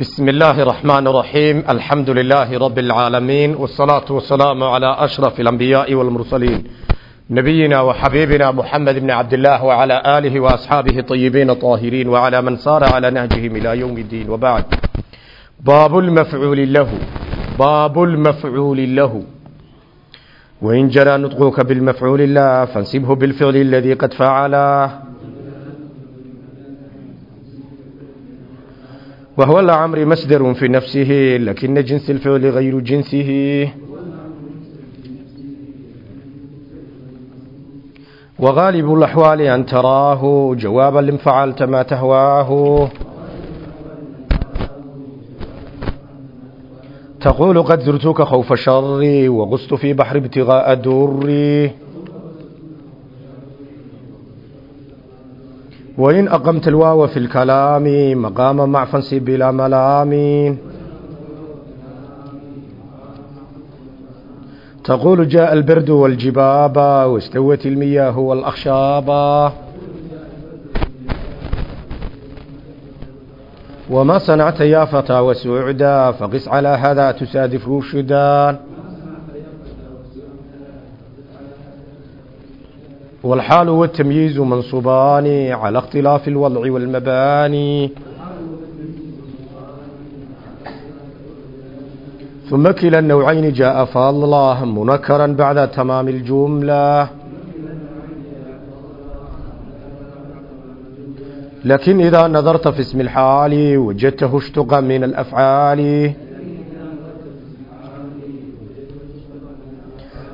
بسم الله الرحمن الرحيم الحمد لله رب العالمين والصلاة والسلام على أشرف الأنبياء والمرسلين نبينا وحبيبنا محمد بن عبد الله وعلى آله وأصحابه طيبين الطاهرين وعلى من صار على نهجهم إلى يوم الدين وبعد باب المفعول له باب المفعول له وإن جرى نطقك بالمفعول الله فانسبه بالفعل الذي قد فعله وهو العمر مصدر في نفسه لكن جنس الفعل غير جنسه. وغالب الأحوال أن تراه جوابا لم فعلت ما تهواه. تقول قد زرتك خوف شري وغصت في بحر ابتغاء دري. وإن أقمت الواو في الكلام مقام مع فنسب بلا ملام تقول جاء البرد والجباب واستوت المياه والأخشاب وما صنعت يا فتى وسعدا فقس على هذا تسادف رشدا والحال والتمييز منصوبان على اختلاف الوضع والمباني ثم كلا النوعين جاء فالله منكرا بعد تمام الجملة لكن إذا نظرت في اسم الحال وجدته اشتق من الأفعال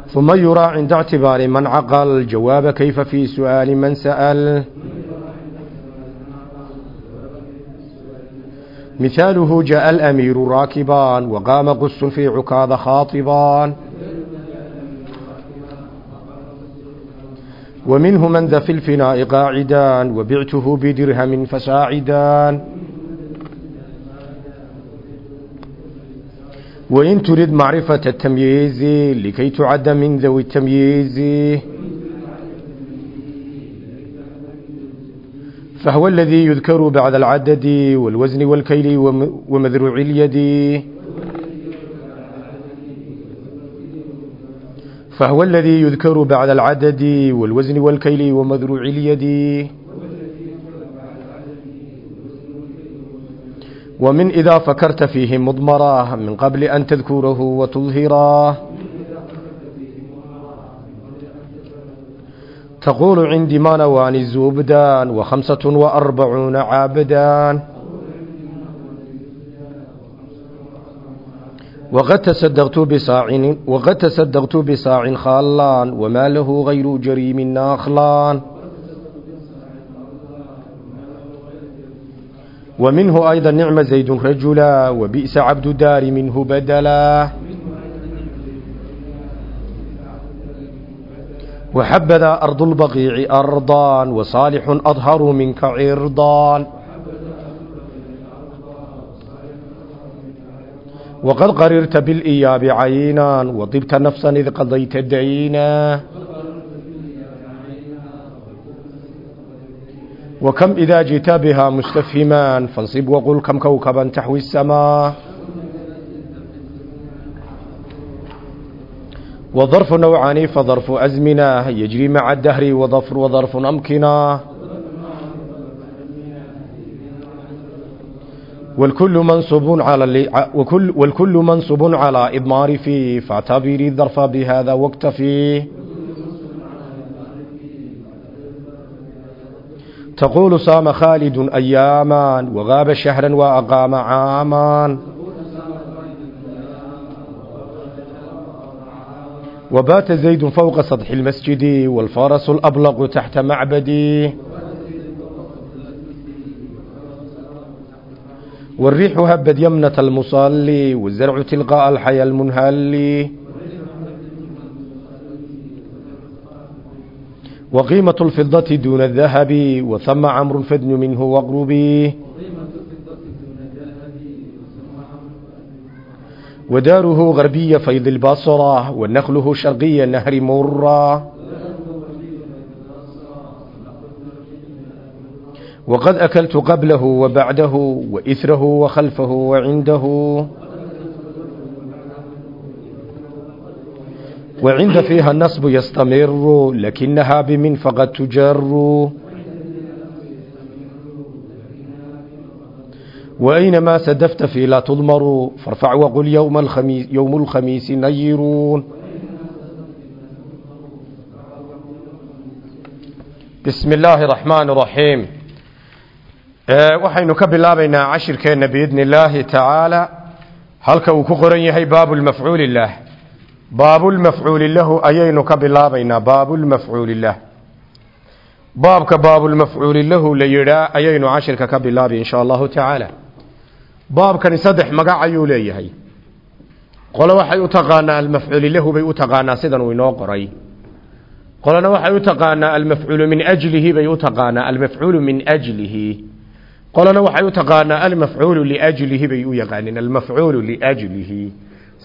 ثم يرى عند اعتبار من عقل جواب كيف في سؤال من سأل مثاله جاء الأمير راكبان وقام قس في عكاظ خاطبان ومنه من ذا في الفناء قاعدان وبعته بدرهم فساعدان وإن تريد معرفة التمييز لكي تعد من ذوي التمييز فهو الذي يذكر بعد العدد والوزن والكيل ومذروع اليد فهو الذي يذكر بعد العدد والوزن والكيل ومذروع اليد ومن إذا فكرت فيه مضمرة من قبل أن تذكره وتظهره تقول عندي ما نواني الزبدان وخمسة وأربعون عابدان وقد تصدقت بصاع وقد تصدقت بصاع خالان وما له غير جريم ناخلان ومنه أيضا نعم زيد رجلا وبئس عبد دار منه بدلا وحبذا أرض البقيع أرضا وصالح أظهر منك عرضا وقد قررت بالإياب عينا وطبت نفسا إذ قضيت دينا وكم إذا جئت بها مستفهما فانصب وقل كم كوكبا تحوي السماء وظرف نوعان فظرف أزمنة يجري مع الدهر وظفر وظرف أمكنة والكل منصوب على وكل والكل منصوب على إضمار فيه فاعتبري الظرف بهذا واكتفيه تقول صام خالد أياما وغاب شهرا وأقام عاما وبات زيد فوق سطح المسجد والفارس الأبلغ تحت معبدي والريح هبت يمنة المصلي والزرع تلقاء الحيا المنهلي وقيمة الفضة دون الذهب وثم عمر فدن منه واقربي وداره غربية فيض البصرة ونخله شرقية نهر مرة وقد أكلت قبله وبعده وإثره وخلفه وعنده وعند فيها النصب يستمر لكنها بمن فقد تجر وأينما سدفت في لا تضمر فارفع وقل يوم الخميس, يوم الخميس نيرون بسم الله الرحمن الرحيم waxaynu ka bilaabaynaa cashirkeenna biidni illaahi tacaala halka uu ku qoran yahay baabulmafcuuli lah baabulmafcuuli lahu ayaynu ka bilaabaynaa baabulmafcuuli lah. Baabka baabulmafcuuli lahu la yidhaa ayaynu cashirka ka bilaabay insha allahu tacaala. Baabkani saddex magac ayuu leeyahay. Qole waxay u taqaanaa almafcuuli lahu bay u taqaanaa sidan uu inoo qoray. Qolena waxay u taqaanaa almafcuulu min ajlihi bay u taqaanaa almafcuulu min ajlihi. Qolena waxay u taqaanaa almafcuulu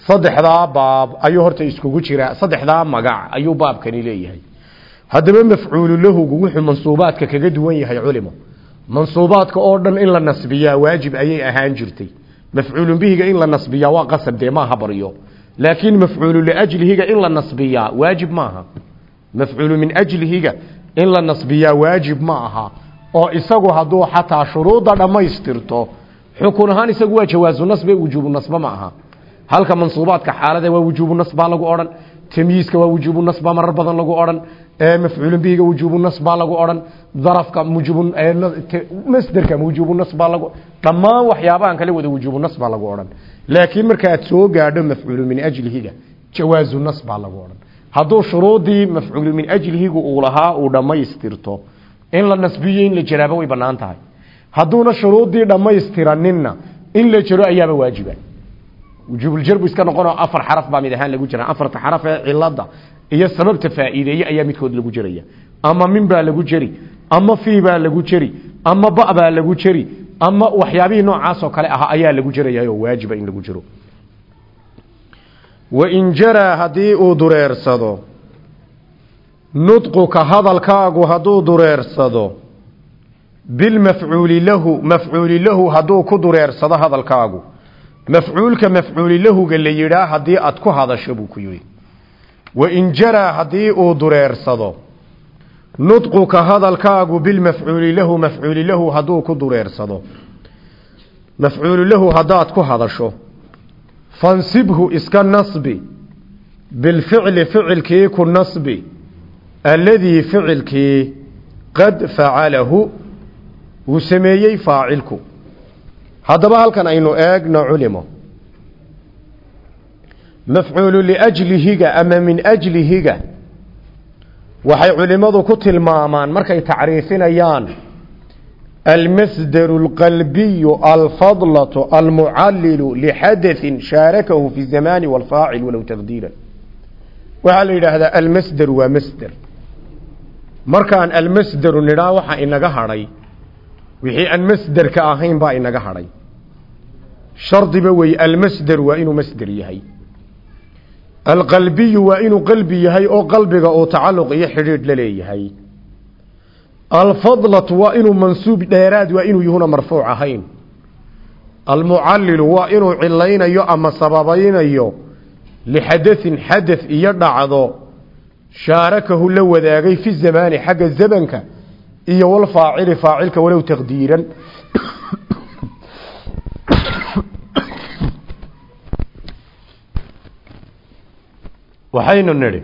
saddexdaa baab ayuu horta iskugu jiraa. Saddexdaa magac ayuu baabkani leeyahay. Haddaba mafcuulu lahugu wuxuu mansuubaadka kaga duwan yahay culimo. Mansuubaadka oo dhan in la nasbiyaa waajib ayay ahaan jirtay. Mafcuulun bihiga in la nasbiyaa waa qasab dee maaha baryo laakiin mafcuulu liajlihiga in la nasbiyaa waajib maaha. Mafcuulu min ajlihiga in la nasbiyaa waajib ma aha oo isagu hadduu xataa shuruudda dhammaystirto xukun ahaan isagu waa jawaazu nasbe wujuubu nasba ma aha halka mansuubaadka xaalada waa wujuubu nasbaa lagu odhan. Tamyiiska waa wujuubu nasba marar badan lagu odhan. Mafcuulun bihiga wujuubu nasbaa lagu odhan. Darafka wujuubu masderka wujuubu nasbaa lagu dhammaan waxyaabahan kale wada wujuubu nasbaa lagu odhan. Laakiin markaad soo gaadho mafcuulu min ajlihiga jawaazu nasbaa lagu odhan. Hadduu shuruudii mafcuulu min ajlihigu uu lahaa uu dhammaystirto in la nasbiyo in la jaraabo way bannaan tahay. Hadduuna shuruudii dhammaystiraninna in la jaro ayaaba waajiba wujuubuljarbu iska noqonoo afar xaraf baa mid ahaan lagu jira afarta xaraf ee cilada iyo sababta faa'iideeye ayaa midkood lagu jeraya ama min baa lagu jeri ama fii baa lagu jeri ama ba baa lagu jeri ama waxyaabihii noocaasoo kale ahaa ayaa lagu jerayaoo waajiba in lagu jiro wain jaraa haddii uu dureersado nudquka hadalkaagu hadduu dureersado bilmafcuuli lahu mafcuuli lahu hadduu ku dureersado hadalkaagu mafcuulka mafcuuli lahuga la yidhaa haddii aad ku hadasho buu ku yidhi. Wain jaraa haddii uu dureersado nudquka hadalkaagu bilmafcuuli lahu mafcuuli lahu hadduu ku dureersado. Mafcuulu lahu haddaad ku hadasho fansibhu iska nasbi bilficli ficilkii ku nasbi alladii ficilkii qad facalahu uu sameeyey faacilku haddaba halkan aynu eegno culimo. Mafcuulu liajlihiga ama min ajlihiga waxay culimmadu ku tilmaamaan markay tacriifinayaan almasdaru alqalbiyu alfadlatu almucallilu lixadaثin shaarakahu fi zamani walfaacil walow taqdiiran. Waxaa la yidhaahdaa almasder waa masder markaan almasderu nidhaa waxa inaga hadhay wixii aan masderka ahayn baa inaga hadhay shardiba wey almasder waa inuu masder yahay. Alqalbiyu waa inuu qalbi yahay oo qalbiga uu tacalluq iyo xidhiidh la leeyahay. Alfadlatu waa inuu mansuub dheeraad waa inuu yuhuna marfuuc ahayn. Almucallilu waa inuu cilaynayo ama sababaynayo lixadaثin xadaث iyo dhacdo. Shaarakahu la wadaagay fi zamaani xagga zamanka iyo walfaacili faacilka walow taqdiiran. Waxaynu nidhi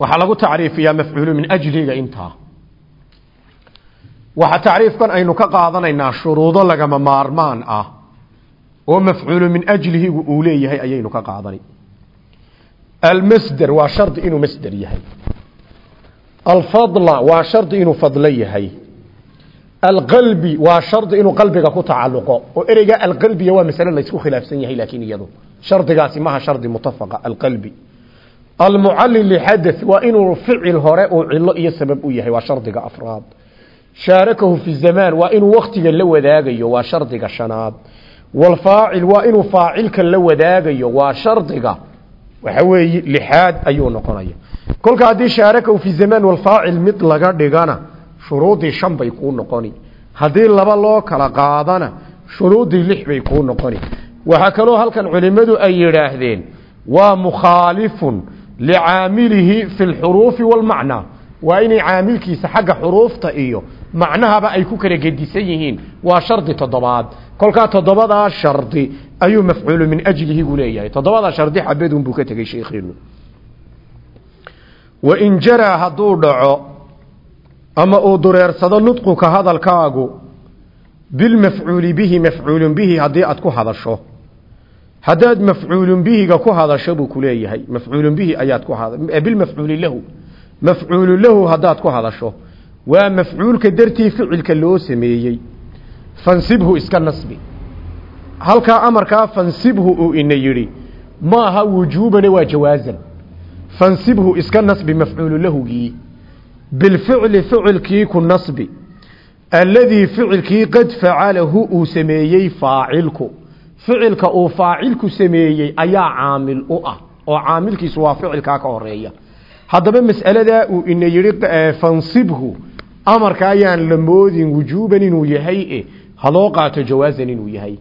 waxaa lagu tacriifiyaa mafcuulu min ajliga intaa. Waxa tacriifkan aynu ka qaadanaynaa shuruudo lagama maarmaan ah oo mafcuulu min ajlihigu uu leeyahay ayaynu ka qaadanay almasder waa shardi inuu masder yahay alfadla waa shardi inuu fadlo yahay. Alqalbi waa shardi inuu qalbiga ku tacalluqo. Oo ereyga alqalbiya waa masale laysku khilaafsan yahay laakiin iyadu. Shardigaasi maha shardi mutafaqa alqalbi. Almucallil lixadath waa inuu ficil hore uu cilo iyo sabab u yahay waa shardiga afraad. Shaarakahu fi zamaan waa inuu waktiga la wadaagayo waa shardiga shanaad kolka haddii shaarakahu fi zamaan walfaacil mid laga dhigana shuruudii shan bay kuu noqoni. Haddii laba loo kala qaadana shuruudii lix bay kuu noqoni. Waxaa kaloo halkan culimmadu ay yidhaahdeen waa mukhaalifun licaamilihi fi lxuruufi waalmacnaa waa inay caamilkiisa xagga xuruufta iyo macnahaba ay ku kala gedisan yihiin. Waa shardi toddobaad. Kolkaa toddobadaa shardi ayuu mafcuulu min ajlihi gu leeyahay. Toddobadaa shardi xabadun buu ka tegey sheekheenu wain jaraa hadduu dhaco ama uu dureersado nudquka hadalkaagu bilmafcuuli bihi mafcuulun bihi haddii aad ku hadasho. Haddaad mafcuulun bihiga ku hadasho buu ku leeyahay. Mafcuulun bihi ayaad ku bilmafcuuli lahu. Mafcuulu lahu haddaad ku hadasho. Waa mafcuulka dartii ficilka loo sameeyey. Fansibhu iska nasbi. Halkaa amarkaa fansibhu uu ina yidhi maaha wujuubana waa jawaazan fansibhu iska nasbi mafcuulu lahugii. Bilficli ficilkii ku nasbi. Alladii ficilkii qad facalahu uu sameeyey faacilku. Ficilka uu faacilku sameeyey ayaa caamil u ah oo caamilkiisu waa ficilkaa ka horreeya haddaba mas'aladaa uu ina yidhi fansibhu amarka ayaan la moodin wujuuban inuu yahay e haloo qaato jawaazan inuu yahay.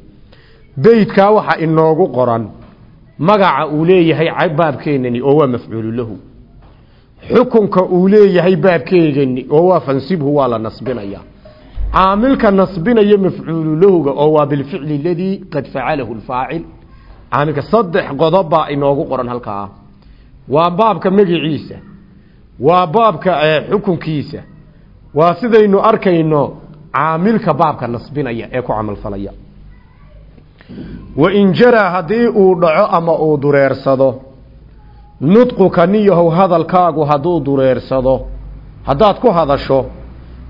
Beydkaa waxaa inoogu qoran magaca uu leeyahay baabkeenani oo waa mafcuulu lahu. Xukunka uu leeyahay baabkeegani oo waa fansibhu waa la nasbinaya caamilka nasbinaya mafcuulu lahuga oo waa bilficli aladii qad facalahu lfaacil caamilka saddex qodob baa inoogu qoran halkaa. Waa baabka magiciisa waa baabka xukunkiisa. Waa sidaynu arkayno caamilka baabka nasbinaya ee ku camalfalaya wain jaraa haddii uu dhaco ama uu dureersado nudquka niyahow hadalkaagu hadduu dureersado haddaad ku hadasho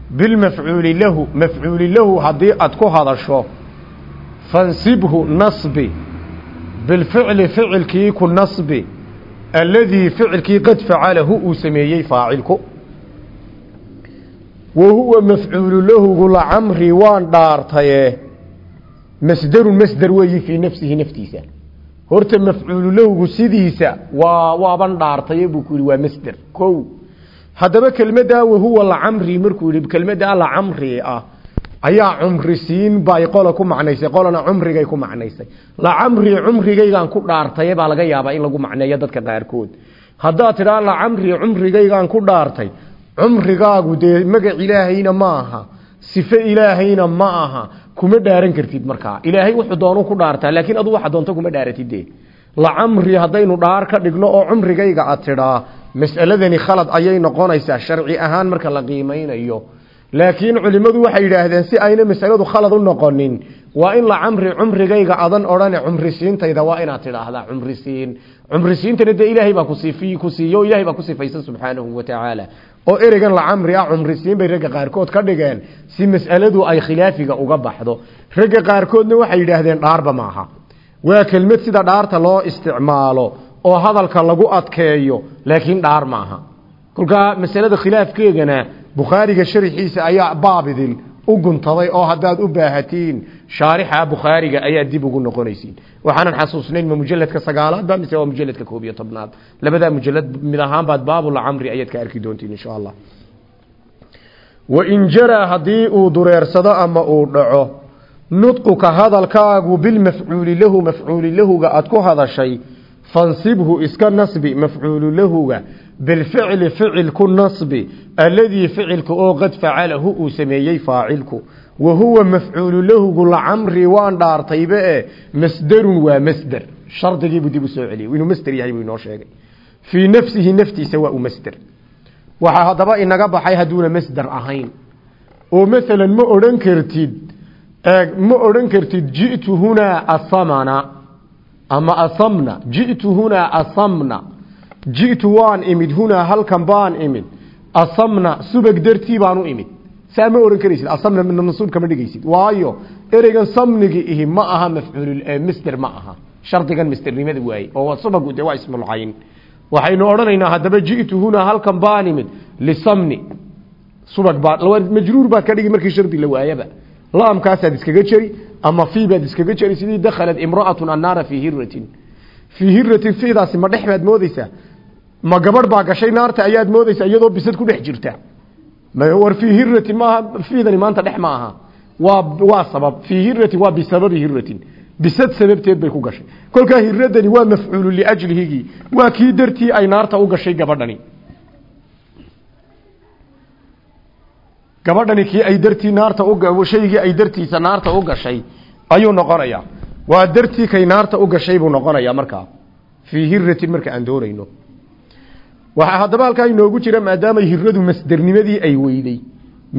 bilmafcuuli lahu mafcuuli lahu haddii aad ku hadasho fansibhu nasbi bilficli ficilkii ku nasbi alladii ficilkii qad facalahu uu sameeyey faacilku wa huwa mafcuulu lahugu lacamri waan dhaartaye masderun masder weeyi fii nafsihi naftiisa. Horta mafcuulu lahugu sidiisa waa waaban dhaartaye buu ku yihi waa masder ko haddaba kelmaddaa wahuwa lacamri markuu yihi kelmaddaa lacamri ah ayaa cumrisiin bay qola ku macnaysay qolana cumrigay ku macnaysay. Lacamri cumrigaygaan ku dhaartaye baa laga yaabaa in lagu macneeyo dadka qaarkood. Haddaad tidhaa lacamri cumrigaygaan ku dhaartay cumrigaagu dee magac ilaahayna ma aha sife ilaahayna ma aha kuma dhaaran kartid markaa. Ilaahay wuxuu doonu ku dhaartaa laakiin adu waxa doonto kuma dhaaratid dee. Lacamri haddaynu dhaar ka dhigno oo cumrigayga aad tidhaa mas'aladani khalad ayay noqonaysaa sharci ahaan marka la qiimeynayo laakiin culimmadu waxay yidhaahdeen si ayna masaladu khalad u noqonin waa in la camri cumrigayga adan odhane cumrisiintayda waa inaad tidhaahdaa cumrisiin. Cumrisiintana dee ilaahay baa kusiifiy ku siiyo ilaahay baa ku sifaysan subxaanahu wa tacaala oo ereygan la camri ah cumrisiin bay ragga qaarkood ka dhigeen si mas'aladu ay khilaafiga uga baxdo. Ragga qaarkoodna waxay yidhaahdeen dhaarba maaha. Waa kelmad sida dhaarta loo isticmaalo oo hadalka lagu adkeeyo laakiin dhaar maaha. Kolkaa masalada khilaafkeegana bukhaariga sharxiisa ayaa baabidil u guntaday oo haddaad u baahatiin shaarixa bukhaariga ayaa dib ugu noqonaysiin. Waxaanan xasuusnayn ma mujaladka sagaalaad ba mise waa mujaladka koob iyo tobnaad? Labadaa mujalad mid ahaan baad baabulcamri ayaad ka arki doontiin insha allah. Wain jaraa haddii uu dureersado ama uu dhaco nudquka hadalkaagu bilmafcuuli lahu mafcuuli lahuga aad ku hadashay fansibhu iska nasbi mafcuulu lahuga bilficli ficil ku nasbi alladii ficilka oo qad facalahu uu sameeyey faacilku wa huwa mafcuulu lahugu lacamri waan dhaartaybe e masderun waa masder shardigiibuu dib u soo celiyey inuu masder yahay buu inoo sheegay fii nafsihi naftiisa waa u masder waxaa haddaba inaga baxay hadduuna masder ahayn oo maalan ma odhan kartid ma odhan kartid ji'tu hunaa ji'tu waan imid hunaa halkan baan imid. Asamna subag dartii baan u imid. Saa ma ohan karaysid asamna mansuub kama dhigaysid. Waayo ereygan samnigi ihi ma aha mafcuul masder ma aha. Shardigan masdernimada waaye oo subagu dee waa ismulcayn waxaynu odhanaynaa haddaba ji'tu hunaa halkan baan imid. Lisamni subag baa majruur baad ka dhigi markii shardi la waayaba. Laamkaasaad iskaga jeri ama fii baad iskaga jeri sidii dakhalat imra'atun annaara fii hiratin fii hiratin fiidaasi ma dhex baad moodeysaa ma gabadh baa gashay naarta ayaad moodeysaa iyadoo bisad ku dhex jirta. War fii hiratin maaha fiidani maanta dhex ma waa waa sabab. Fii hiratin waa bisababi hiratin bisad sababteed bay ku gashay. Kolkaa hiradani waa mafcuulu liajlihigii waa kii dartii ay naarta u gashay gabadhani. Gabadhani kii ay dartii naarta u shaygii ay dartiisa naarta u gashay ayuu noqonayaa. Waa dartii kay naarta u gashay buu noqonayaa markaa. Fii hiratin marka aan doonayno waxaa haddaba halkaa inoogu jira maadaamay hiradu masdernimadii ay weyday.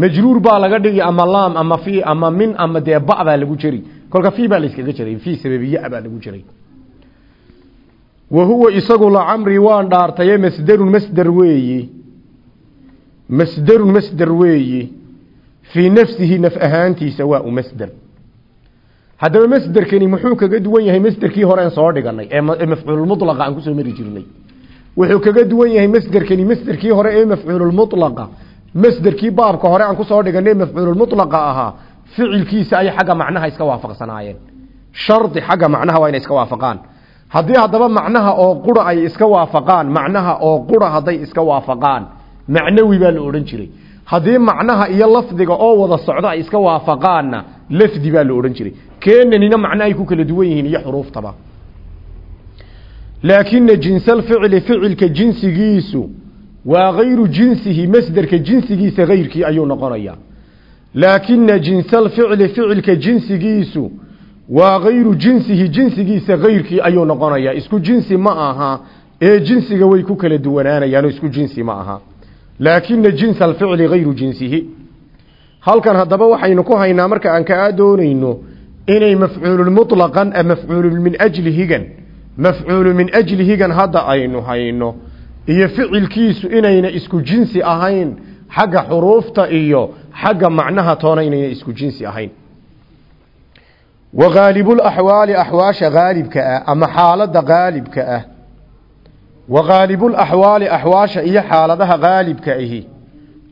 Majruur baa laga dhigi ama laam ama fi ama min ama dee ba baa lagu jeri kolka fi baa la iskaga jiray fi sababiye baa lagu jiray. Wa huwa isagu lacamri waan dhaartaye masderun masder weeye masderun masder weeye fii nafsihi naf ahaantiisa waa u masder. Haddaba masderkani muxuu kaga duwan yahay? Masderkii horeen soo dhiganay ee mafcuululmulaqa aan ku soo mari jirnay wuxuu kaga duwan yahay masderkani masderkii hore ee mafcuululmulaqa masderkii baabka hore aan ku soo dhiganay mafcuululmulaqa ahaa ficilkiisa ay xagga macnaha iska waafaqsanaayeen. Shardi xagga macnaha waa inay iska waafaqaan. Haddii haddaba macnaha oo qura ay iska waafaqaan macnaha oo qura hadday iska waafaqaan macnawi baa la odhan jiray. Haddii macnaha iyo lafdiga oo wada socdo ay iska waafaqaanna lafdi baa la odhan jiray. Keenanina macno ay ku kala duwan yihiin iyo xuruuftaba laakina jinsalficli ficilka jinsigiisu waa gayru jinsihi masderka jinsigiisa gayrkii ayuu noqonayaa. Laakina jinsalficli ficilka jinsigiisu waa gayru jinsihi jinsigiisa gayrkii ayuu noqonayaa. Isku jinsi ma aha ee jinsiga way ku kala duwanaanayaan isku jinsi ma aha. Laakina jinsa alficli gayru jinsihi. Halkan haddaba waxaynu ku haynaa marka aan kaa doonayno inay mafcuululmutlaqan mafcuulu min ajlihigan mafcuulu min ajlihigan hadda aynu hayno iyo ficilkiisu inayna isku jinsi ahayn xagga xuruufta iyo xagga macnaha toona inayna isku jinsi ahayn. Wa haalibulaxwaali axwaasha haalibka ah ama xaalada haalibka ah. Wa haalibulaxwaali axwaasha iyo xaaladaha haalibka ahi.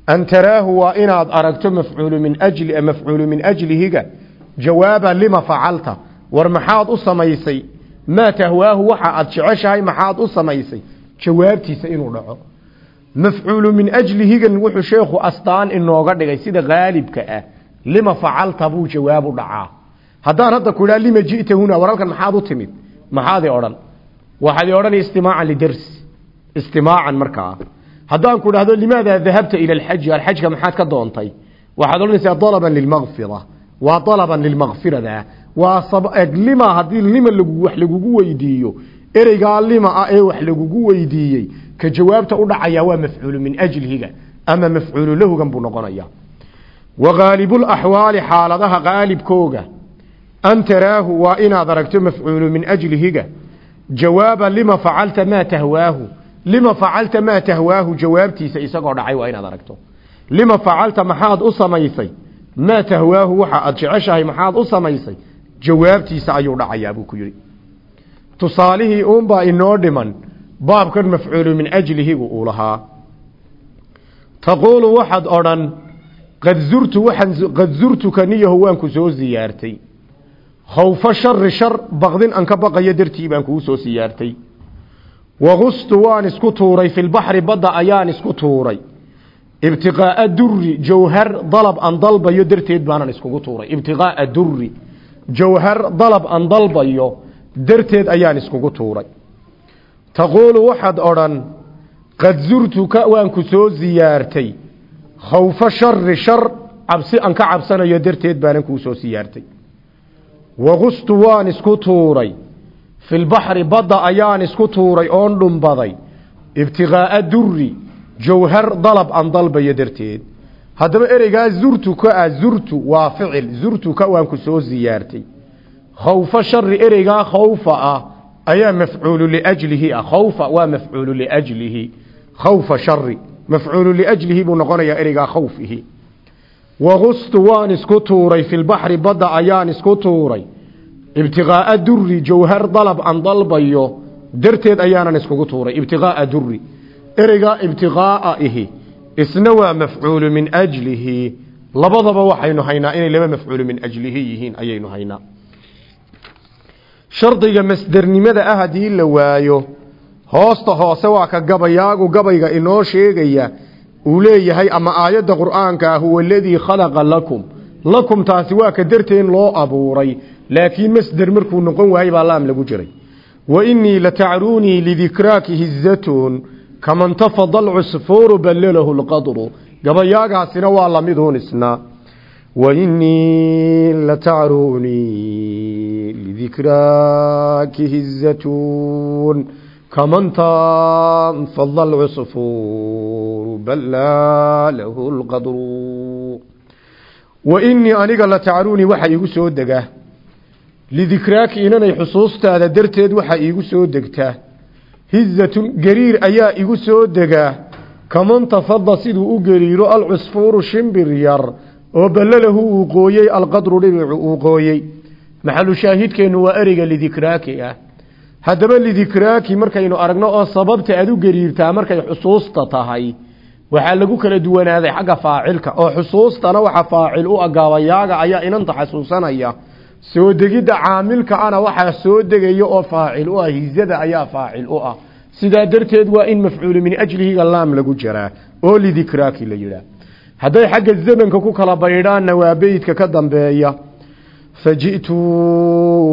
An taraahu waa inaad aragto mafcuulu min ajli mafcuulu min ajlihiga jawaaba lima facalta. War maxaad u samaysay maa tahwaahu waxa aad jeceshahay maxaad u samaysay jawaabtiisa inuu dhaco mafcuulu min ajlihigan wuxuu sheekhu astaan inooga dhigay sida haalibka ah lima facalta buu jawaab u dhacaa haddaan hadda ku idhaha lima ji'ta huna waralkan maxaad u timid maxaadi odhan waxaad odhan istimaacan lidarsi istimaacan markaa haddaan ku dhahdo limaada dahabta ila alxaji alxajka maxaad ka doontay waxaad odhanaysaa dalaban lilmaqfira waa waa lima haddii lima wax lagugu weydiiyo ereygaa lima ah ee wax lagugu weydiiyey ka jawaabta u dhacaya waa mafcuulu min ajlihiga ama mafcuulu lahugan buu noqonaya. Wa haalibulaxwaali xaaladaha haalibkooga an taraahu waa inaad aragto mafcuulu min ajlihiga. Jawaaba lima facalta maa tahwaahu lima facalta maa tahwaahu jawaabtiisa isagoo dhacay waa inaad aragto. Lima facalta maxaad u samaysay? Maa tahwaahu waxa aad jeceshahay maxaad u jawaabtiisa ayuu dhacayaa buu ku yidhi. Tusaalihii uunbaa inoo dhiman baabkan mafcuulu min ajlihigu uu lahaa. Taquulu waxaad odhan qad zurtu waxaan qad zurtuka niyaho waan ku soo siyaartay. Khawfa shari shar baqdin aan ka baqayo dartii baan kuu soo siyaartay. Wagustu waan isku tuuray filbaxri badda ayaan isku tuuray. Ibtiqaa'a duri jawhar dalab aan dalbayo darteed baanan iskugu tuuray. Ibtiqaa'a duri jawhar dalab aan dalbayo darteed ayaan iskugu tuuray. Taquulu waxaad odhan qad zurtuka waan ku soo siyaartay khawfa shari shar cabsi aan ka cabsanayo darteed baanan kuu soo siyaartay wagustu waan isku tuuray. Filbaxri badda ayaan isku tuuray oon dhumbaday. Ibtiqaa'a duri jawhar dalab aan dalbayo darteed haddaba ereygaa zurtuka ah zurtu waa ficil zurtuka waan ku soo siyaartay khawfa shari ereygaa khawfa ah ayaa mafcuulu liajlihi ah. Khawfa waa mafcuulu liajlihi. Khawfa shari mafcuulu liajlihi buu noqonayaa ereygaa khawfihi. Wagustu waan isku tuuray filbaxri badda ayaan isku tuuray. Ibtiqaa'a duri jawhar dalab aan dalbayo darteed ayaanan iskugu tuuray. Ibtiqaa'a duri ereygaa ibtiqaa'a ihi isna waa mafcuulu min ajlihi. Labadaba waxaynu haynaa inay laba mafcuulu min ajlihi yihiin ayaynu haynaa. Shardiga masdernimada ah haddii la waayo hoosta hoose waa ka gabayaagu gabayga inoo sheegaya uu leeyahay ama aayadda qur'aanka ah huwa aladii khalaqa lakum. Lakum taasi waa ka darteen loo abuuray laakiin masder markuu noqon waayey baa laam lagu jiray. Wa innii latacruunii lidikraaki hizatun kaman tafada alcusfuuru ballalahu lqadru gabayaagaasina waa lamiduun isna wa innii latacruunii lidikraaki hizatun kaman tanfada alcusfuuru ballalahu lqadru wa innii aniga latacruunii waxa iigu soo dega lidikraaki inanay xusuustaada darteed waxaa iigu soo degtaa hizatun gariir ayaa igu soo degaa kaman tafada siduu u gariiro alcusfuuru shimbir yar oo ballalahu uu qooyey alqadru dhibicu uu qooyey maxalu shaahidkeennu waa ereyga lidikraaki ah. Haddaba lidikraaki markaynu aragno oo sababta aad u gariirtaa markay xusuusta tahay waxaa lagu kala duwanaaday xagga faacilka. Oo xusuustana waxa faacil u agaabayaaga ayaa inanta xasuusanaya soo degidda caamilka ana waxaa soo degaya oo faacil u ah hizada ayaa faacil u ah. Sidaa darteed waa in mafcuulu min ajlihiga laam lagu jiraa oo lidikraaki la yidhaah. Hadday xagga zamanka ku kala baydhaanna waa beydka ka dambeeya. Faji'tu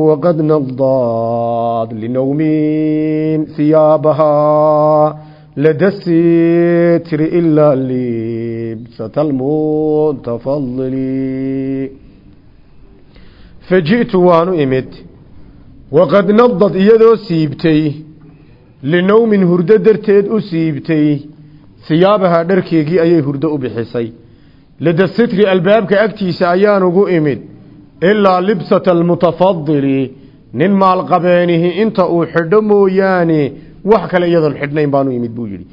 waqad nadad linowmin hiyaabahaa lada sitri ilaa libsata almutafadili faji'tu waanu imid. Waqad nadad iyadoo siibtay linowmin hurdo darteed u siibtay. Hiyaabahaa dharkeegii ayay hurdo u bixisay. Lada sitri albaabka agtiisa ayaan ugu imid. Ilaa libsata almutafadili nin maalqabeenihi inta uu xidho mooyaane wax kale iyadoon xidhnayn baanu imid buu yidhi.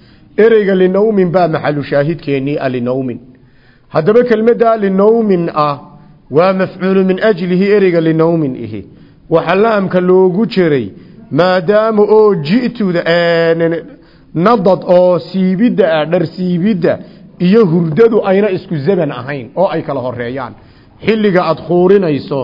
Ereyga linowmin baa maxalu shaahidkeennii a linowmin haddaba kelmaddaa linowmin ah waa mafcuulu min ajlihi ereyga linowmin ihi. Waxa laamka loogu jiray maadaama oo ji'tuda nadad oo siibidda ah dhar siibidda iyo hurdadu ayna isku zaban ahayn oo ay kala horeeyaan xilliga aada khuurinayso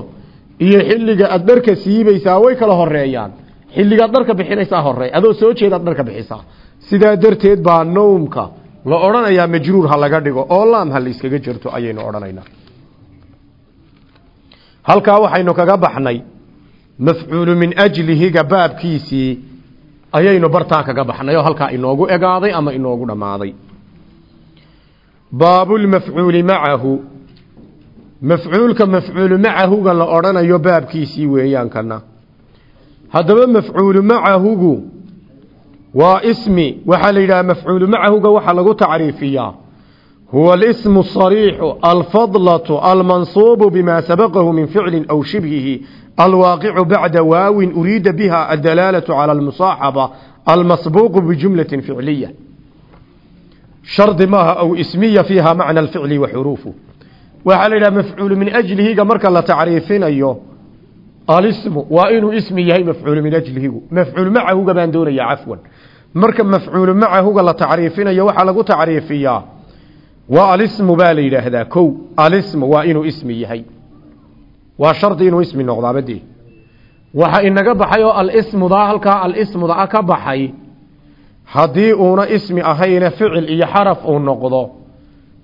iyo xilliga aada dharka siibaysaa way kala horeeyaan xilligaad dharka bixinaysaa horey adoo soo jeedaad dharka bixisaa sidaa darteed baa nowmka la odhanayaa majruur ha laga dhigo oo laam ha la jirto ayaynu odhanaynaa halkaa waxaynu kaga baxnay mafcuulu min ajlihiga baabkiisii ayaynu bartaa kaga baxnay oo halkaa inoogu egaaday ama inoogu dhammaaday. Baabulmafcuuli macahu. Mafcuulka mafcuulu macahuga la odhanayo baabkiisii weeyaankana haddaba mafcuulu macahugu waa ismi waxaa la yidhaha mafcuulu macahuga waxaa lagu tacriifiyaa alfadlatu almansuubu bima sabaqahu min ficlin aw shibhihi alwaaqicu bacda waawin uriida biha adalaalatu cala almusaaxaba almasbuuqu bijumlatin ficliya shardi maaha aw ismiya fiiha macna alficli wa xuruufu waxaa la yidhaha mafcuulu min ajlihiga marka la tacriifinayo alismu waa inuu ismi yahay mafcuulu min ajlihigu. Mafcuul macahuga baan doonaya cafwan. Marka mafcuulu macahuga la tacriifinayo waxaa lagu tacriifiyaa waa alismu baa la yidhaahdaa kow. Alismu waa inuu ismi yahay. Waa shardi inuu ismi noqdaabadee waxa inaga baxay oo alismudaa halkaa alismuda ka baxay haddii uuna ismi ahayne ficil iyo xaraf uu noqdo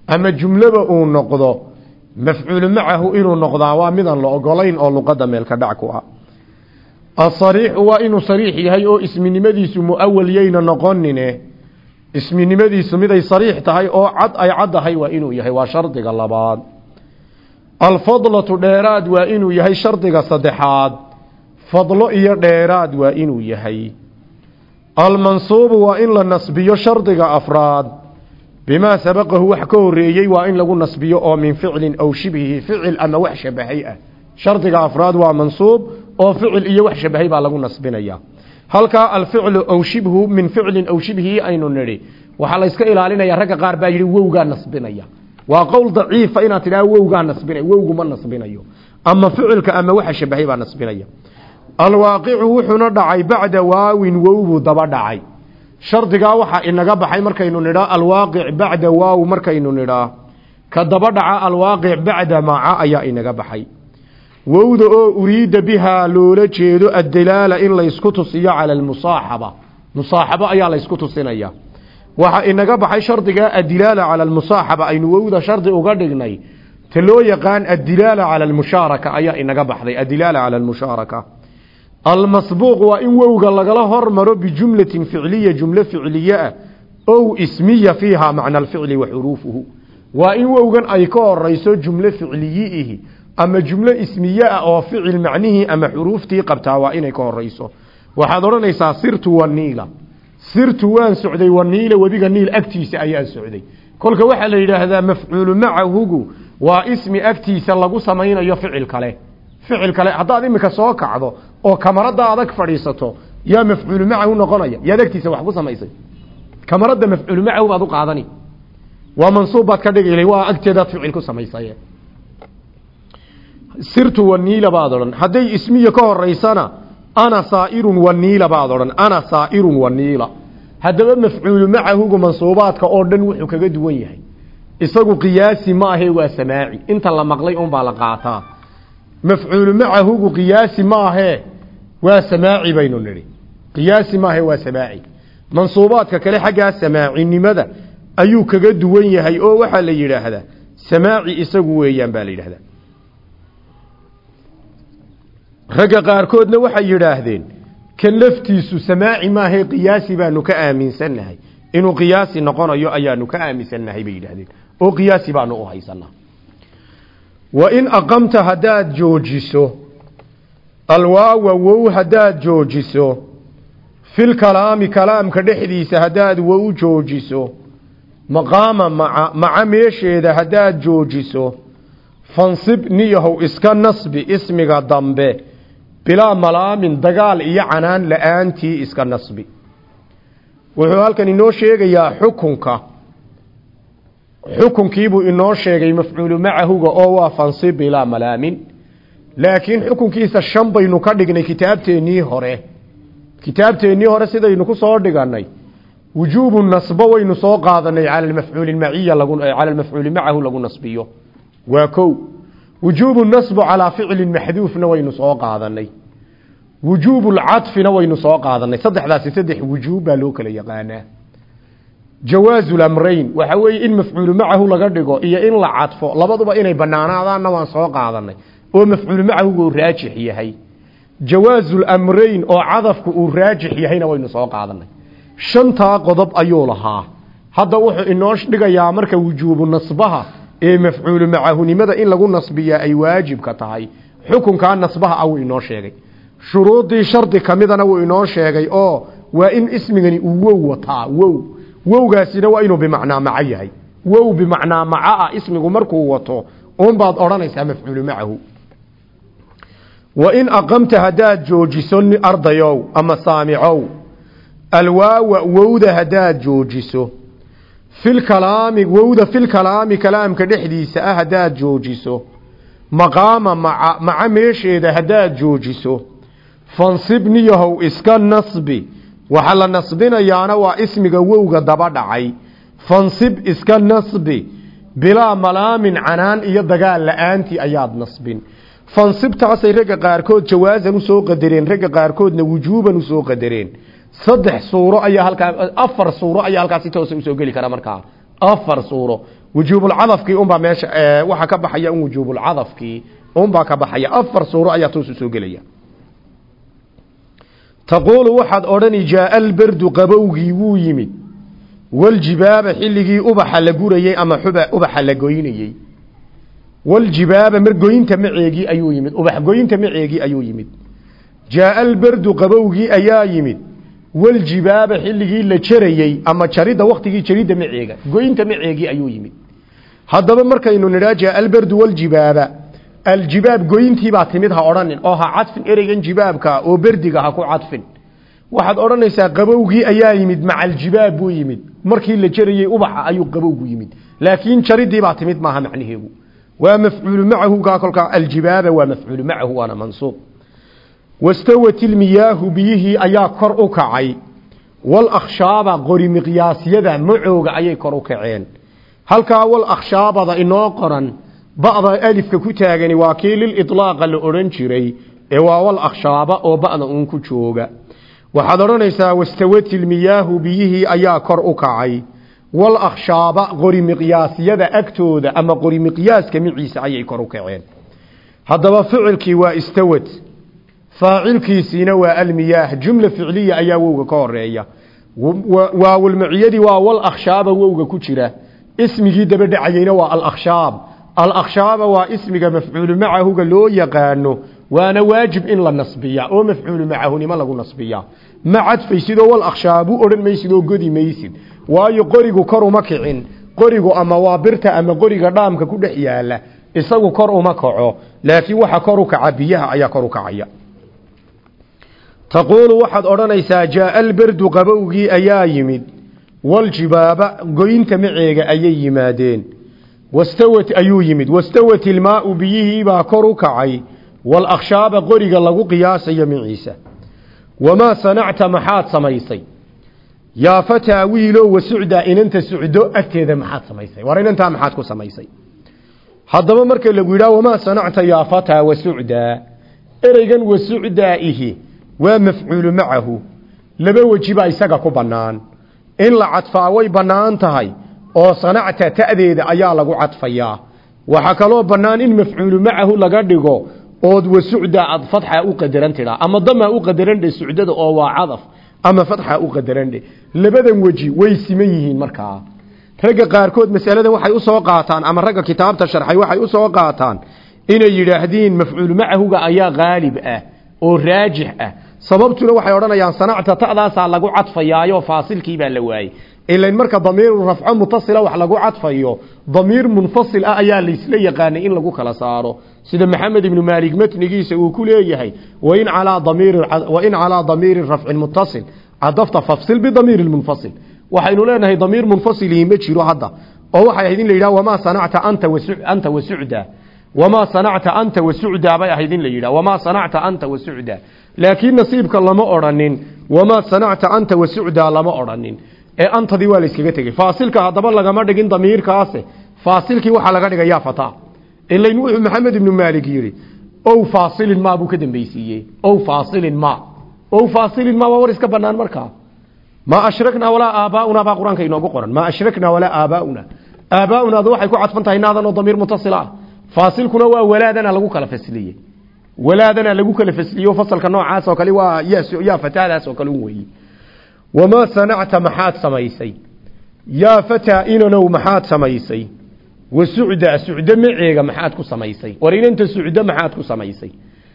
ama jumlaba uu noqdo mafcuulu macahu inuu noqdaa waa midaan la ogolayn oo luqadda meelka dhac ku ah. Asariixu waa inuu sariix yahay oo isminimadiisu muawal yayna noqonine isminimadiisu miday sariix tahay oo cad ay caddahay waa inuu yahay waa shardiga labaad. Alfadlatu dheeraad waa inuu yahay shardiga saddexaad. Fadlo iyo dheeraad waa inuu yahay. Almansuubu waa in la nasbiyo shardiga afraad. Bimaa sabaqahu wax ka horeeyey waa in lagu nasbiyo oo min ficlin aw shibhihi ficil ama wax shabahay ah. Shardiga afraad waa mansuub oo ficil iyo wax shabahay baa lagu nasbinaya halkaa alficlu aw shibhu min ficlin aw shibhihi aynu nidhi. Waxaa la yska ilaalinaya ragga qaar baa yidhi wowgaa nasbinaya. Waa qowl daciifa inaad tidhaha wowgaa nasbinaya wowgu ma nasbinayo. Ama ficilka ama waxa shabahay baa nasbinaya. Alwaaqicu wuxuuna dhacay bacda waawin wowbuu daba dhacay. Shardigaa waxaa inaga baxay markaynu nidhaa alwaaqic bacda waaw markaynu nidhaa ka daba dhaca alwaaqic bacda maca ayaa inaga baxay wowda oo uriida bihaa loola jeedo addalaala in laysku tusiyo cala almusaaxaba. Musaaxabo ayaa laysku tusinaya. Waxa inaga baxay shardiga adilaala cala almusaaxaba aynu wowda shardi uga dhignay. Ta loo yaqaan adilaala cala almushaaraka ayaa inaga baxday adilaala cala almushaaraka. Almasbuuq waa in wowga lagala hormaro bijumlatin ficliya jumlo ficliye ah ow ismiya fiiha macna alficli wa xuruufuhu. Waa in wowgan ay ka horeyso jumlo ficliyiihi ama jumlo ismiye ah oo ficil macnihii ama xuruuftii qabtaa waa inay ka horeyso. Waxaad odhanaysaa sirtu waniila sirtu waan socday waniila webiga niil agtiisa ayaan socday. Kolka waxaa la yidhaahdaa mafcuulu macahugu waa ismi agtiisa lagu samaynayo ficil kale. Ficil kale haddaad imika soo kacdo oo kamarada adag fadhiisato yaa mafcuulu macahu noqonaya. Yaad agtiisa wax ku samaysay. Kamarada mafcuulu macahu baad u qaadani. Waa mansuub baad ka dhigila waa agteedaad ficil ku samaysay sirtu waniila baad odhan. Hadday ismiya ka horeysana ana saa'irun waniila baad odhan. Ana saa'irun waniila haddaba mafcuulu macahugu mansuubaadka oo dhan wuxuu kaga duwan yahay. Isagu qiyaasi ma ahe waa samaaci. Inta la maqlay unbaa la qaataa. Mafcuulu macahugu qiyaasi ma ahee waa samaaci baynu nidhi. Qiyaasi ma ahe waa samaaci. Mansuubaadka kale xaggaa samaacinimada ayuu kaga duwan yahay oo waxaa la yidhaahdaa samaaci isagu weeyaan baa la yidhahdaa ragga qaarkoodna waxay yidhaahdeen kan laftiisu samaaci maahe qiyaasi baanu ka aaminsannahay. Inuu qiyaasi noqonayo ayaanu ka aaminsannahay bay yidhahdeen oo qiyaasi baanu u haysanaa wa in aqamta haddaad joojiso alwaawa wow haddaad joojiso fil kalaami kalaamka dhexdiisa haddaad wow joojiso maqaama maca maca meesheeda haddaad joojiso fansib niyahow iska nasbi ismiga dambe bilaa malaamin dagaal iyo canaan la'aantii iska nasbi. Wuxuu halkan inoo sheegayaa xukunka. Xukunkiibuu inoo sheegay mafcuulu macahuga oo waa fansib bilaa malaamin. Laakiin xukunkiisa shan baynu ka dhignay kitaabteennii hore. Kitaabteennii hore sidaynu ku soo dhiganay wujuubu nasbo waynu soo qaadanay cala mafcuuli maciya cala almafcuuli macahu lagu nasbiyo. Waa kow wujuubu nasbu calaa ficlin maxduufna waynu soo qaadanay wujuubu lcadfina waynu soo qaadanay saddexdaasi saddex wujuub baa loo kala yaqaanaa. Jawaazu lamrayn. Waxa weeye in mafcuulu macahu laga dhigo iyo in la cadfo labaduba inay banaanaadaanna waan soo qaadanay oo mafcuulu macahuga uu raajix yahay. Jawaazu lamrayn oo cadafku uu raajix yahayna waynu soo qaadanay shantaa qodob ayuu lahaa. Hadda wuxuu inoo dhigayaa marka wujuubu nasbaha ee mafcuulu macahunimada in lagu nasbiyaa ay waajibka tahay. Xukunkaa nasbaha ah wuu inoo sheegay. Shuruudii shardi kamidana wuu inoo sheegay oo waa in ismigani uu wow wataa wow. Wowgaasina waa inuu bimacnaa maco yahay. Wow bimacnaa maco ah ismigu markuu wato unbaad odhanaysaa mafcuulu macahu. Wa in aqamta haddaad joojiso ardayow ama saamicow alwaawa wowda haddaad joojiso filkalaami wowda filkalaami kalaamka dhexdiisa ah haddaad joojiso. Maqaama maca maca meesheeda haddaad joojiso. Fansib niyahow iska nasbi. Waxaa la nasbinayaana waa ismiga wowga daba dhacay. Fansib iska nasbi. Bilaa malaamin canaan iyo dagaal la'aantii ayaad nasbin. Fansibtaasay ragga qaarkood jawaasan u soo qadareen ragga qaarkoodna wujuuban u soo qadareen saddex suuro ayaa halkaa afar suuro ayaa halkaas si toosa u soo geli kara markaa. Afar suuro. Wujuubulcadafkii unbaa meesha waxaa ka baxaya un wujuubulcadafkii unbaa ka baxaya. Afar suuro ayaa toos u soo gelaya. Taquulu waxaad odhani jaaa alberdu qabowgii wuu yimid. Waljibaaba xilligii ubaxa la gurayey ama ubaxa la goynayey waljibaaba margoynta maceegii ayuu yimid ubax goynta maceegii ayuu yimid. Jaaa alberdu qabowgii ayaa yimid waljibaaba xilligii la jarayey ama jaridda waktigii jaridda maceega goynta maceegii ayuu yimid haddaba markaynu nidhaa jaaa alberdu waljibaaba aljibaab goyntiibaa timid ha odhanin oo ha cadfin ereygan jibaabka oo berdiga ha ku cadfin. Waxaad odhanaysaa qabowgii ayaa yimid maca aljibaab buu yimid. Markii la jarayey ubaxa ayuu qabowgu yimid. Laakiin jaridiibaa timid maaha macnaheegu waa mafcuulu macahu kaa kolkaa aljibaaba waa mafcuulu macahu waana mansuub wastawat ilmiyaahu biyihii ayaa kor u kacay walakhshaaba qori miqyaasyada macooga ayay kor u kaceen halkaa walakhshaabada inoo qoran ba'da alifka ku taagani waa kii lililaaqa la odhan jiray ee waa walakhshaaba oo ba'da uun ku jooga waxaad odhanaysaa wastawati lmiyaahu biyihii ayaa kor u kacay wal akhshaaba qori miqyaasyada agtooda ama qori miqyaaska miciisa ayay kor u kaceen haddaba ficilkii waa istawad faacilkiisiina waa almiyaah. Jumla ficliya ayaa wowga ka horreeya waawlmaciyadii waa wal akhshaaba wowga ku jira. Ismigii daba dhacayeyna waa alakhshaab alakhshaaba waa ismiga mafcuulu macahuga loo yaqaano. Waana waajib in la nasbiya. Oo mafcuulu macahunimo lagu nasbiya. Ma cadfaysidoo wal akhshaabu odhan maysid oo godi maysid. Waayo qorigu kor uma kicin. Qorigu ama waa birta ama qoriga dhaamka ku dhex yaalla isagu kor uma kaco. Laakiin waxa kor u kaca biyaha ayaa kor u kacaya taquulu waxaad odhanaysaa jaaa alberdu qabowgii ayaa yimid waljibaaba goynta maceega ayay yimaadeen. Wastawat ayuu yimid wastawat ilmaau biyihiibaa kor u kacay walakhshaaba qoriga lagu qiyaasayo maciisa. Wamaa sanacta maxaad samaysay? Yaa fataa wiilow wasucdaa inanta sucdo agteeda maxaad samaysay? War inantaa maxaad ku samaysay? Haddaba marka lagu yidhaha wamaa sanacta yaa fataa wasucdaa ereygan wasucdaa ihi waa mafcuulu macahu laba weji baa isaga ku bannaan. In la cadfaa way bannaan tahay oo sanacta ta'deeda ayaa lagu cadfayaa waxaa kaloo bannaan in mafcuulu macahu laga dhigo ood wasucda aad fatxa u qadaran ama damaa u qadarandhe sucdada oo waa cadaf ama fatxa u qadarandhe labadan weji way siman yihiin markaa ragga qaarkood masaladan waxay u soo qaataan ama ragga kitaabta sharxay waxay u soo qaataan inay yidhaahdiin mafcuulu macahuga ayaa qaalib ah oo raajix ah sababtuna waxay odhanayaan sanacta ta'daasaa lagu cadfayaayo faasilkii baa la waayey ilain marka damiiru rafco mutasila wax lagu cadfayo damiir munfasil ah ayaa laysla yaqaanay in lagu kala saaro. Sida maxamed ibnu maalik matnigiisa uu ku leeyahay wain calaa damiiri wain calaa damiiri rafcin mutasil cadafta fafsil bidamiiri munfasil. Waxaynu leenahay damiir munfasilihi ma jiro hadda. Oo waxay ahayd in la yidhaha wamaa sanacta anta wasu anta wasucda wamaa sanacta anta wasucda bay ahayd in la yidhaha. Wamaa sanacta anta wasucda laakiin nasiibka lama odhanin. Wamaa sanacta anta wasucda lama odhanin. Ee antadii waa la iskaga tegey. Faasilka haddaba lagama dhigin damiirkaase. Faasilkii waxaa laga dhigayaa fata ilayn wuxuu maxamed ibnu maalik yidhi ow faasilin ma buu ka dambeysiiyey ow faasilin ma ow faasilin ma waa war iska banaan markaa ma ashraknaa walaa aabaaunaa baa qur'aanka inoogu qoran. Ma ashraknaa walaa aabaauna aabaaunadu waxay ku cadfan tahay naadan oo damiir mutasila ah. Faasilkuna waa walaadana lagu kala fasliyey walaadana lagu kala fasliyo fasalka noocaas oo kale waa yaa fataadaas oo kale weeye wamaa sanacta maxaad samaysay? Yaa fataa inanow maxaad samaysay? Wasucda sucdo maceega maxaad ku samaysay? War inanta sucdo maxaad ku samaysay?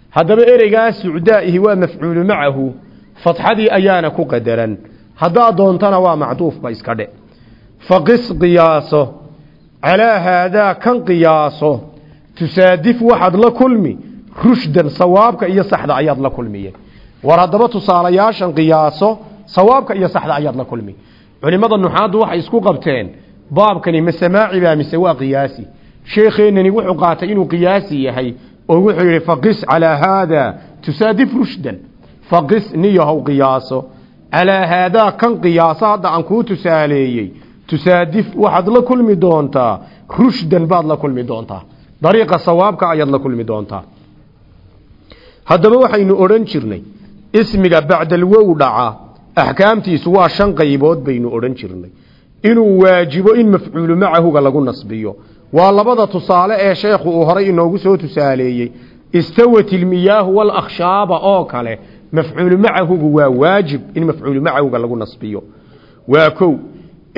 Haddaba ereygaa sucdaa ihi waa mafcuulu macahu fatxadii ayaana ku qadaran. Haddaad doontana waa macduufba iska dhe. Faqis qiyaaso calaa haadaa kan qiyaaso tusaadif waxaad la kulmi rushdan sawaabka iyo saxda ayaad la kulmiye war haddaba tusaalayaashan qiyaaso sawaabka iyo saxda ayaad la kulmi. Culimada nuxaaddu waxay isku qabteen baabkani ma samaaci baa mise waa qiyaasi? Sheekheenani wuxuu qaatay inuu qiyaasi yahay oo wuxuu yidhi faqis calaa haada tusaadif rushdan. Faqis niyahow qiyaaso. Calaa haadaa kan qiyaaso hadda aan kuu tusaaleeyey tusaadif waxaad la kulmi doontaa rushdan baad la kulmi doontaa. Dariiqa sawaabka ayaad la kulmi doontaa haddaba waxaynu odhan jirnay ismiga bacdalwow dhaca axkaamtiisu waa shan qaybood baynu odhan jirnay. Inuu waajibo in mafcuulu macahuga lagu nasbiyo. Waa labada tusaale ee sheekhu uu horay inoogu soo tusaaleeyey. Istawat ilmiyaahu walakhshaaba oo kale mafcuulu macahugu waa waajib in mafcuulu macahuga lagu nasbiyo. Waa kow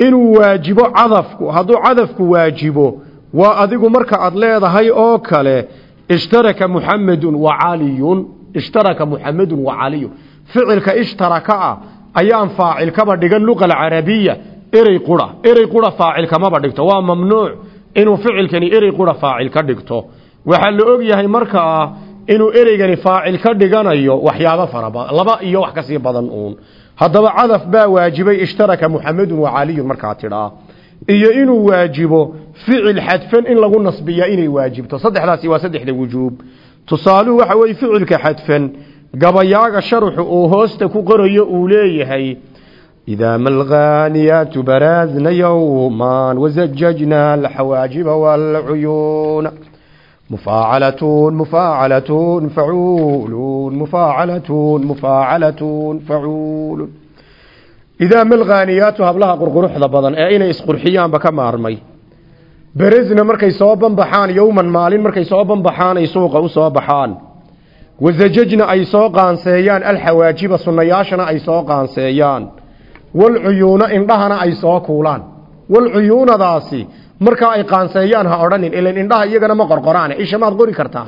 inuu waajibo cadafku hadduu cadafku waajibo waa adigu marka aad leedahay oo kale ishtaraka muxamedun wa caliyun ishtaraka muxamedun wa caliyun ficilka ishtaraka ah ayaan faacil kaba dhigan luqa alcarabiya erey qura erey qura faacil kamaba dhigto. Waa mamnuuc inuu ficilkani erey qura faacil ka dhigto. Waxaa la og yahay markaa inuu ereygani faacil ka dhiganayo waxyaabo farabadan laba iyo wax ka sii badan uun. Haddaba cadaf baa waajibay ishtaraka muxamedun wa caliyun markaa tidhaa. Iyo inuu waajibo ficil xadfan in lagu nasbiya inay waajibto. Saddexdaasi waa saddexda wujuub. Tusaaluhu waxa weeye ficilka xadfan gabayaaga sharuxu uu hoosta ku qorayo uu leeyahay idaa malghaaniyaatu baraazna yowman wasajajna alxawaajiba waalcuyuuna mufaacalatun mufaacalatun facuulun mufaacalatun mufaacalatun facuulun idaa malghaaniyaatu hablaha qurquruxda badan ee inay isqurxiyaanba ka maarmay beresna markay soo banbaxaan yowman maalin markay soo banbaxaan ay suuqa u soo baxaan. Wasajajna ay soo qaanseeyaan alxawaajiba sunnayaashana ay soo qaanseeyaan. Walcuyuuna indhahana ay soo kuulaan. Walcuyuunadaasi markaa ay qaanseeyaan ha odhanin ilan indhaha iyagana ma qorqoraane isha maad qori kartaa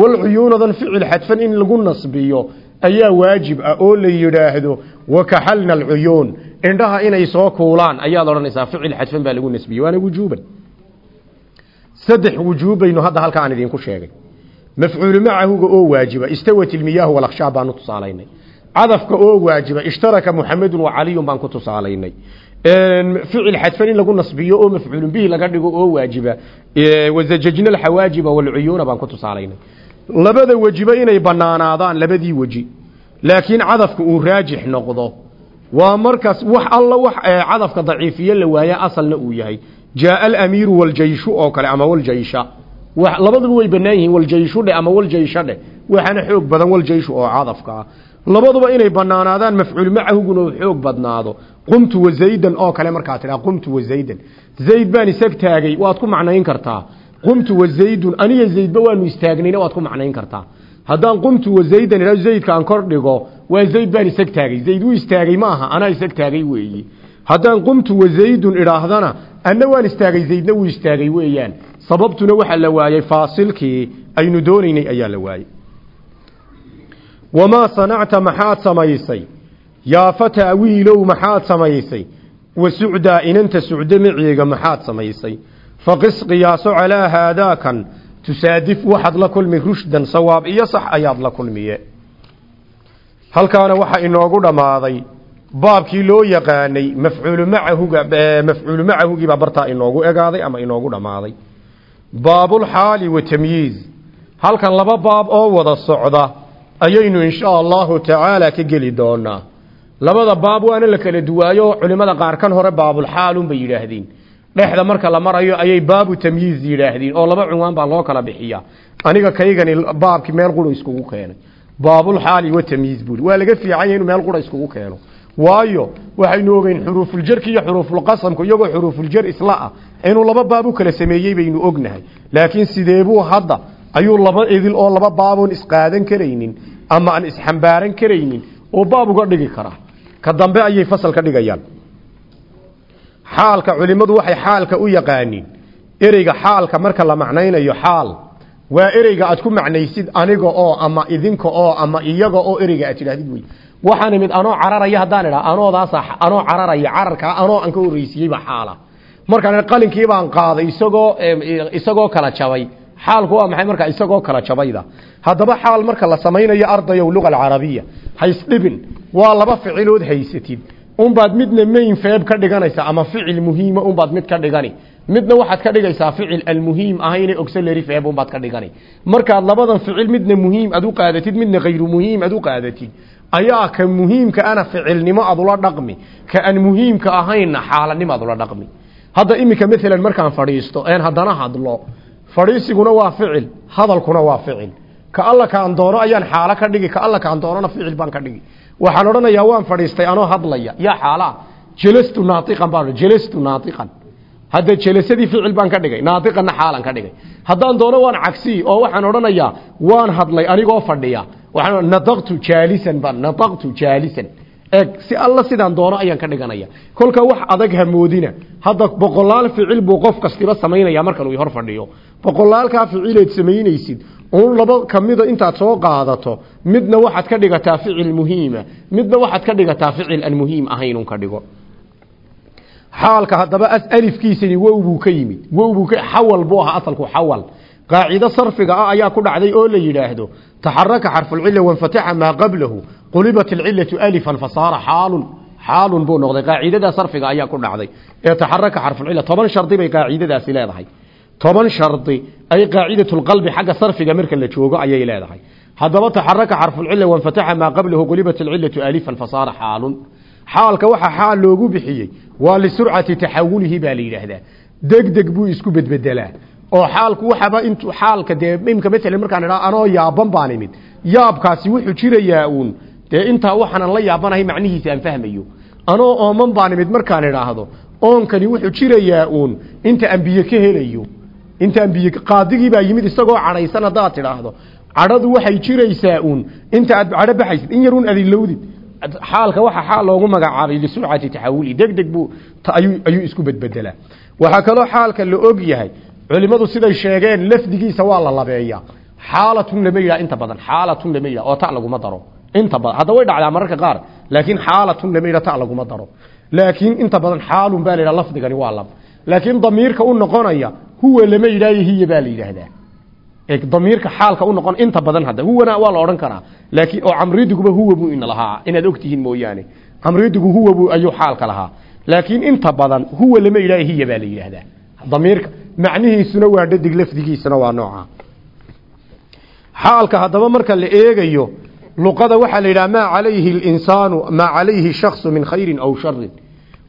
walcuyuunadan ficil xadfan in lagu nasbiyo ayaa waajib ah oo la yidhaahdo wakaxalna alcuyuun. Indhaha inay soo kuulaan ayaad odhanaysaa ficil xadfan baa lagu nasbiyey waana wujuuban saddex wujuubaynu hadda halkaan idinku sheegay. Mafcuulu macahuga oo waajiba istawat ilmiyaahu walakhshaab baanu tusaalaynay. Cadafka oo waajiba ishtaraka muxamedun wa caliyun baan ku tusaalaynay. Ficil xadfan in lagu nasbiyo oo mafcuulun bihi laga dhigo oo waajiba wazajajna alxawaajiba walcuyuuna baan ku tusaalaynay. Labada wejiba inay banaanaadaan labadii weji laakiin cadafka uu raajix noqdo. Waa markaas wax alla wax cadafka daciifiye la waaye asalna uu yahay jaaa alamiiru waljayshu oo kale ama waljaysha. Labaduba way banaan yihiin waljayshu dhe ama waljaysha dheh waxaana xoog badan waljayshu oo cadafka ah. Labaduba inay banaanaadaan mafcuul macahuguna uu xoog badnaado. Qumtu wazaydan oo kale markaa tidhaa qumtu wazaydan zayd baan isag taagay waad ku macnayn kartaa. Qumtu wazaydun aniga zaydba waanu istaagnayna waad ku macnayn kartaa. Haddaan qumtu wazaydan idha zaydka aan kor dhigo waa zayd baan isag taagay. Zayd wuu istaagay ma aha anaa isag taagay weeyi haddaan qumtu wazaydun idhaahdana anna waan istaagay zaydna wuu istaagay weeyaan. Sababtuna waxaa la waayey faasilkii aynu doonaynay ayaa la waayey wamaa sanacta maxaad samaysay? Yaa fataa wiilow maxaad samaysay? Wa sucdaa inanta sucdo maceega maxaad samaysay? Faqis qiyaaso calaa haadaakan. Tusaadif waxaad la kulmi rushdan sawaab iyo sax ayaad la kulmiye. Halkaana waxaa inoogu dhammaaday baabkii loo yaqaanay mafcuulu macahuga mafcuulu macahugiibaa bartaa inoogu egaaday ama inoogu dhammaaday. Baabulxaali wa tamyiiz. Halkan laba baab oo wada socda ayaynu insha allahu tacaala ka geli doonaa. Labada baab waana la kala duwaayo culimada qaar kan hore baabulxaalun bay yidhaahdeen. Dhexda marka la marayo ayay baabu tamyiiz yidhaahdeen oo laba cunwaan baa loo kala bixiya aniga kaygani baabkii meel qura iskugu keenay. Baabulxaali wa tamyiiz buuri waa laga fiican yahay inuu meel qura iskugu keeno waayo waxaynu ogeyn xuruufuljarki iyo xuruufulqasamku iyagoo xuruufuljar isla ah inuu laba baab u kala sameeyey baynu ognahay. Laakiin sideebuu hadda ayuu laba idil oo laba baaboon isqaadan karaynin ama aan isxambaaran karaynin oo baab uga dhigi karaa ka dambe ayay fasal ka dhigayaan. Xaalka culimmadu waxay xaalka u yaqaaniin. Ereyga xaalka marka la macnaynayo xaal waa ereyga aad ku macnaysid aniga oo ama idinka oo ama iyaga oo ereyga aad tidhaahdid wey waxaan imid anoo cararaya haddaan idhaa anoodaasa anoo cararaya cararkaa anoo aan ka horreysiiyeyba xaala. Markaan qalinkii baan qaaday isagoo isagoo kala jabay. Xaalku waa maxay markaa isagoo kala jabayda? Haddaba xaal marka la samaynayo ardayow luga alcarabiya. Haysdhibin waa laba ficilood haysatid. Unbaad midna main feeb ka dhiganaysaa ama ficil muhiima unbaad mid ka dhigani. Midna waxaad ka dhigaysaa ficil almuhiim ahayne ogsaleri feeb unbaad ka dhigani. Markaad labadan ficil midna muhiim aad u qaadatid midna hayru muhiim aad u qaadatid ayaa ka muhiimka ana ficilnimo aad ula dhaqmi. Ka aan muhiimka ahaynna xaalanimo aad dhaqmi. Hadda iminka maalan markaan fadhiisto een haddana hadlo. Fadhiisiguna waa ficil hadalkuna waa ficil. Ka alla kaan doono ayaan xaalo ka dhigi ka alla kaan doonona ficil baan ka dhigi. Waxaan odhanayaa waan fadhiistay anoo hadlaya yaa xaalaa jelastu naaiqan baan jelastu naaiqan hadda jelasadii ficil baan ka dhigay naaiqanna xaalan ka dhigay. Haddaan doono waan cagsi oo waxaan odhanayaa waan hadlay anigoo fadhiya waxaan nadaqtu jaalisan baan nadaqtu jaalisan. Eeg si alla sidaan doono ayaan ka dhiganaya kolka wax adag hamoodina hadda boqolaal ficil buu qof kastiba samaynaya markan uu hor fadhiyo. Boqolaalkaa ficileed samaynaysid. Uun laba kamida intaad soo qaadato midna waxaad ka dhigataa ficil muhiima midna waxaad ka dhigataa ficil aan muhiim ahayn ka dhigo. Xaalka haddaba alifkiisani wow buu ka yimid. Wow buu ka xawal buu ahaa asalku xawal. Qaacido sarfiga ah ayaa ku dhacday oo la yidhaahdo taxaraka xarfulcila wanfataxa maa qablahu qulibat alcilatu alifan fasaara xaalun xaalun buu noqday qaacidadaa sarfiga ayaa ku dhacday ee taxaraka xarfulcila toban shardi bay qaacidadaasi leedahay toban shardi ay qaacidatulqalbi xagga sarfiga marka la joogo ayay leedahay haddaba taxaraka xarfulcila wanfataxa maa qablahu qulibat alcilatu alifan fasaara xaalun xaalka waxa xaal loogu bixiyey waa lisurcati taxawulihi baa la yidhaahdaa deg deg buu isku bedbedelaa oo xaalku waxaba intuu xaalka dee imka maalan markaan idhaa anoo yaaban baan imid. Yaabkaasi wuxuu jirayaa uun. Dee intaa waxaanan la yaabanahay macnihiisa aan fahmayo. Anoo ooman baan imid markaan idhaahdo oonkani wuxuu jirayaa uun. Inta ambiye ka helayo inta ambiye qaadigii baa yimid isagoo cadhaysan haddaad tidhaahdo. Cadhadu waxay jiraysaa uun. Inta aad cadho baxaysid in yaruun adilowdid xaalka waxa xaal loogu magacaabay lisurcati taxawuli. Degdeg buu ayuu ayuu isku bedbedelaa. Waxaa kaloo xaalka la og yahay culimadu siday sheegeen lafdigiisa waa la labeeyaa xaalatun lama inta badan xaalatun lama oo ta laguma daro. Inta badan hadda way dhacdaa mararka qaar laakiin xaalatun lama yidhaha ta laguma laakiin inta badan xaalun baa la lafdigani waa lab laakiin damiirka u noqonaya huwa lama yidhahyo baa la yidhaahdaa damiirka xaalka u noqon inta badan hadda huwana waa la odhan karaa. Laakiin oo camridiguba huwa buu ina lahaa inaad ogtihiin mooyaane. Camridigu huwa buu ayuu xaalka lahaa. Laakiin inta badan huwa lama yidhahyo baa la yidhaahdaa damiirka macnihiisuna waa dhadig lafdigiisuna waa nooca. Xaalka haddaba marka la eegayo luqada waxaa la yidhaha maa calayhi linsaanu maa calayhi shaksu min khayrin aw sharin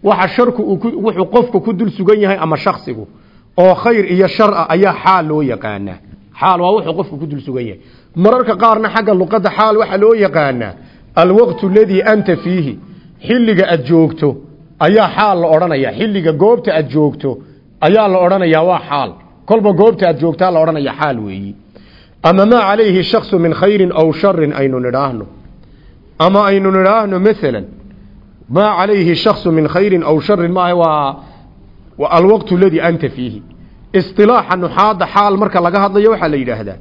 waxa sharku wuxuu qofku ku dul sugan yahay ama shaksigu oo khayr iyo shar ah ayaa xaal loo yaqaanaa. Xaal waa wuxuu qofku ku dul sugan yahay. Mararka qaarna xagga luqadda xaal waxaa loo yaqaanaa alwaqtu aladii anta fiihi. Xilliga aad joogto ayaa xaal la odhanaya xilliga goobta aad joogto ayaa la odhanayaa waa xaal. Kolba goobta aad joogtaa la odhanaya xaal weeyi. Ama maa calayhi shaksu min khayrin aw sharin aynu nidhaahno. Ama aynu nidhaahno maalan maa calayhi shaksu min khayrin aw sharin maaha waa alwaqtu aladii anta fiihi. Isilaaxa nuxaadda xaal marka laga hadlayo waxaa la yidhaahdaa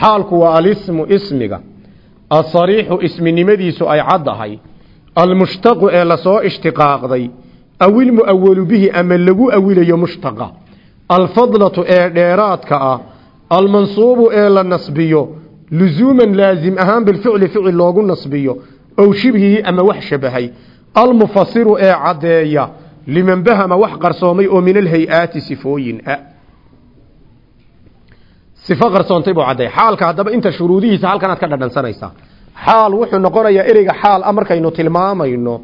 xaalku waa alismu ismiga. Asariixu isminimadiisu ay caddahay almushtaqu ee la soo ishtiqaaqday aw ilmu'awalu bihi ama lagu awilayo mushtaqa. Alfadlatu ee dheeraadka ah almansuubu ee la nasbiyo lusuuman laasim ahaan bilficli ficil loogu nasbiyo ow shibhihi ama wax shabahay. Almufasiru ee caddeeya liman bahama wax qarsoomay oo min alhay-aati sifooyin ah sifo qarsoontay buu caddeey xaalka haddaba inta shuruudihiisa halkanaad ka dhadhansanaysaa. Xaal wuxuu noqonayaa ereyga xaal a markaynu tilmaamayno.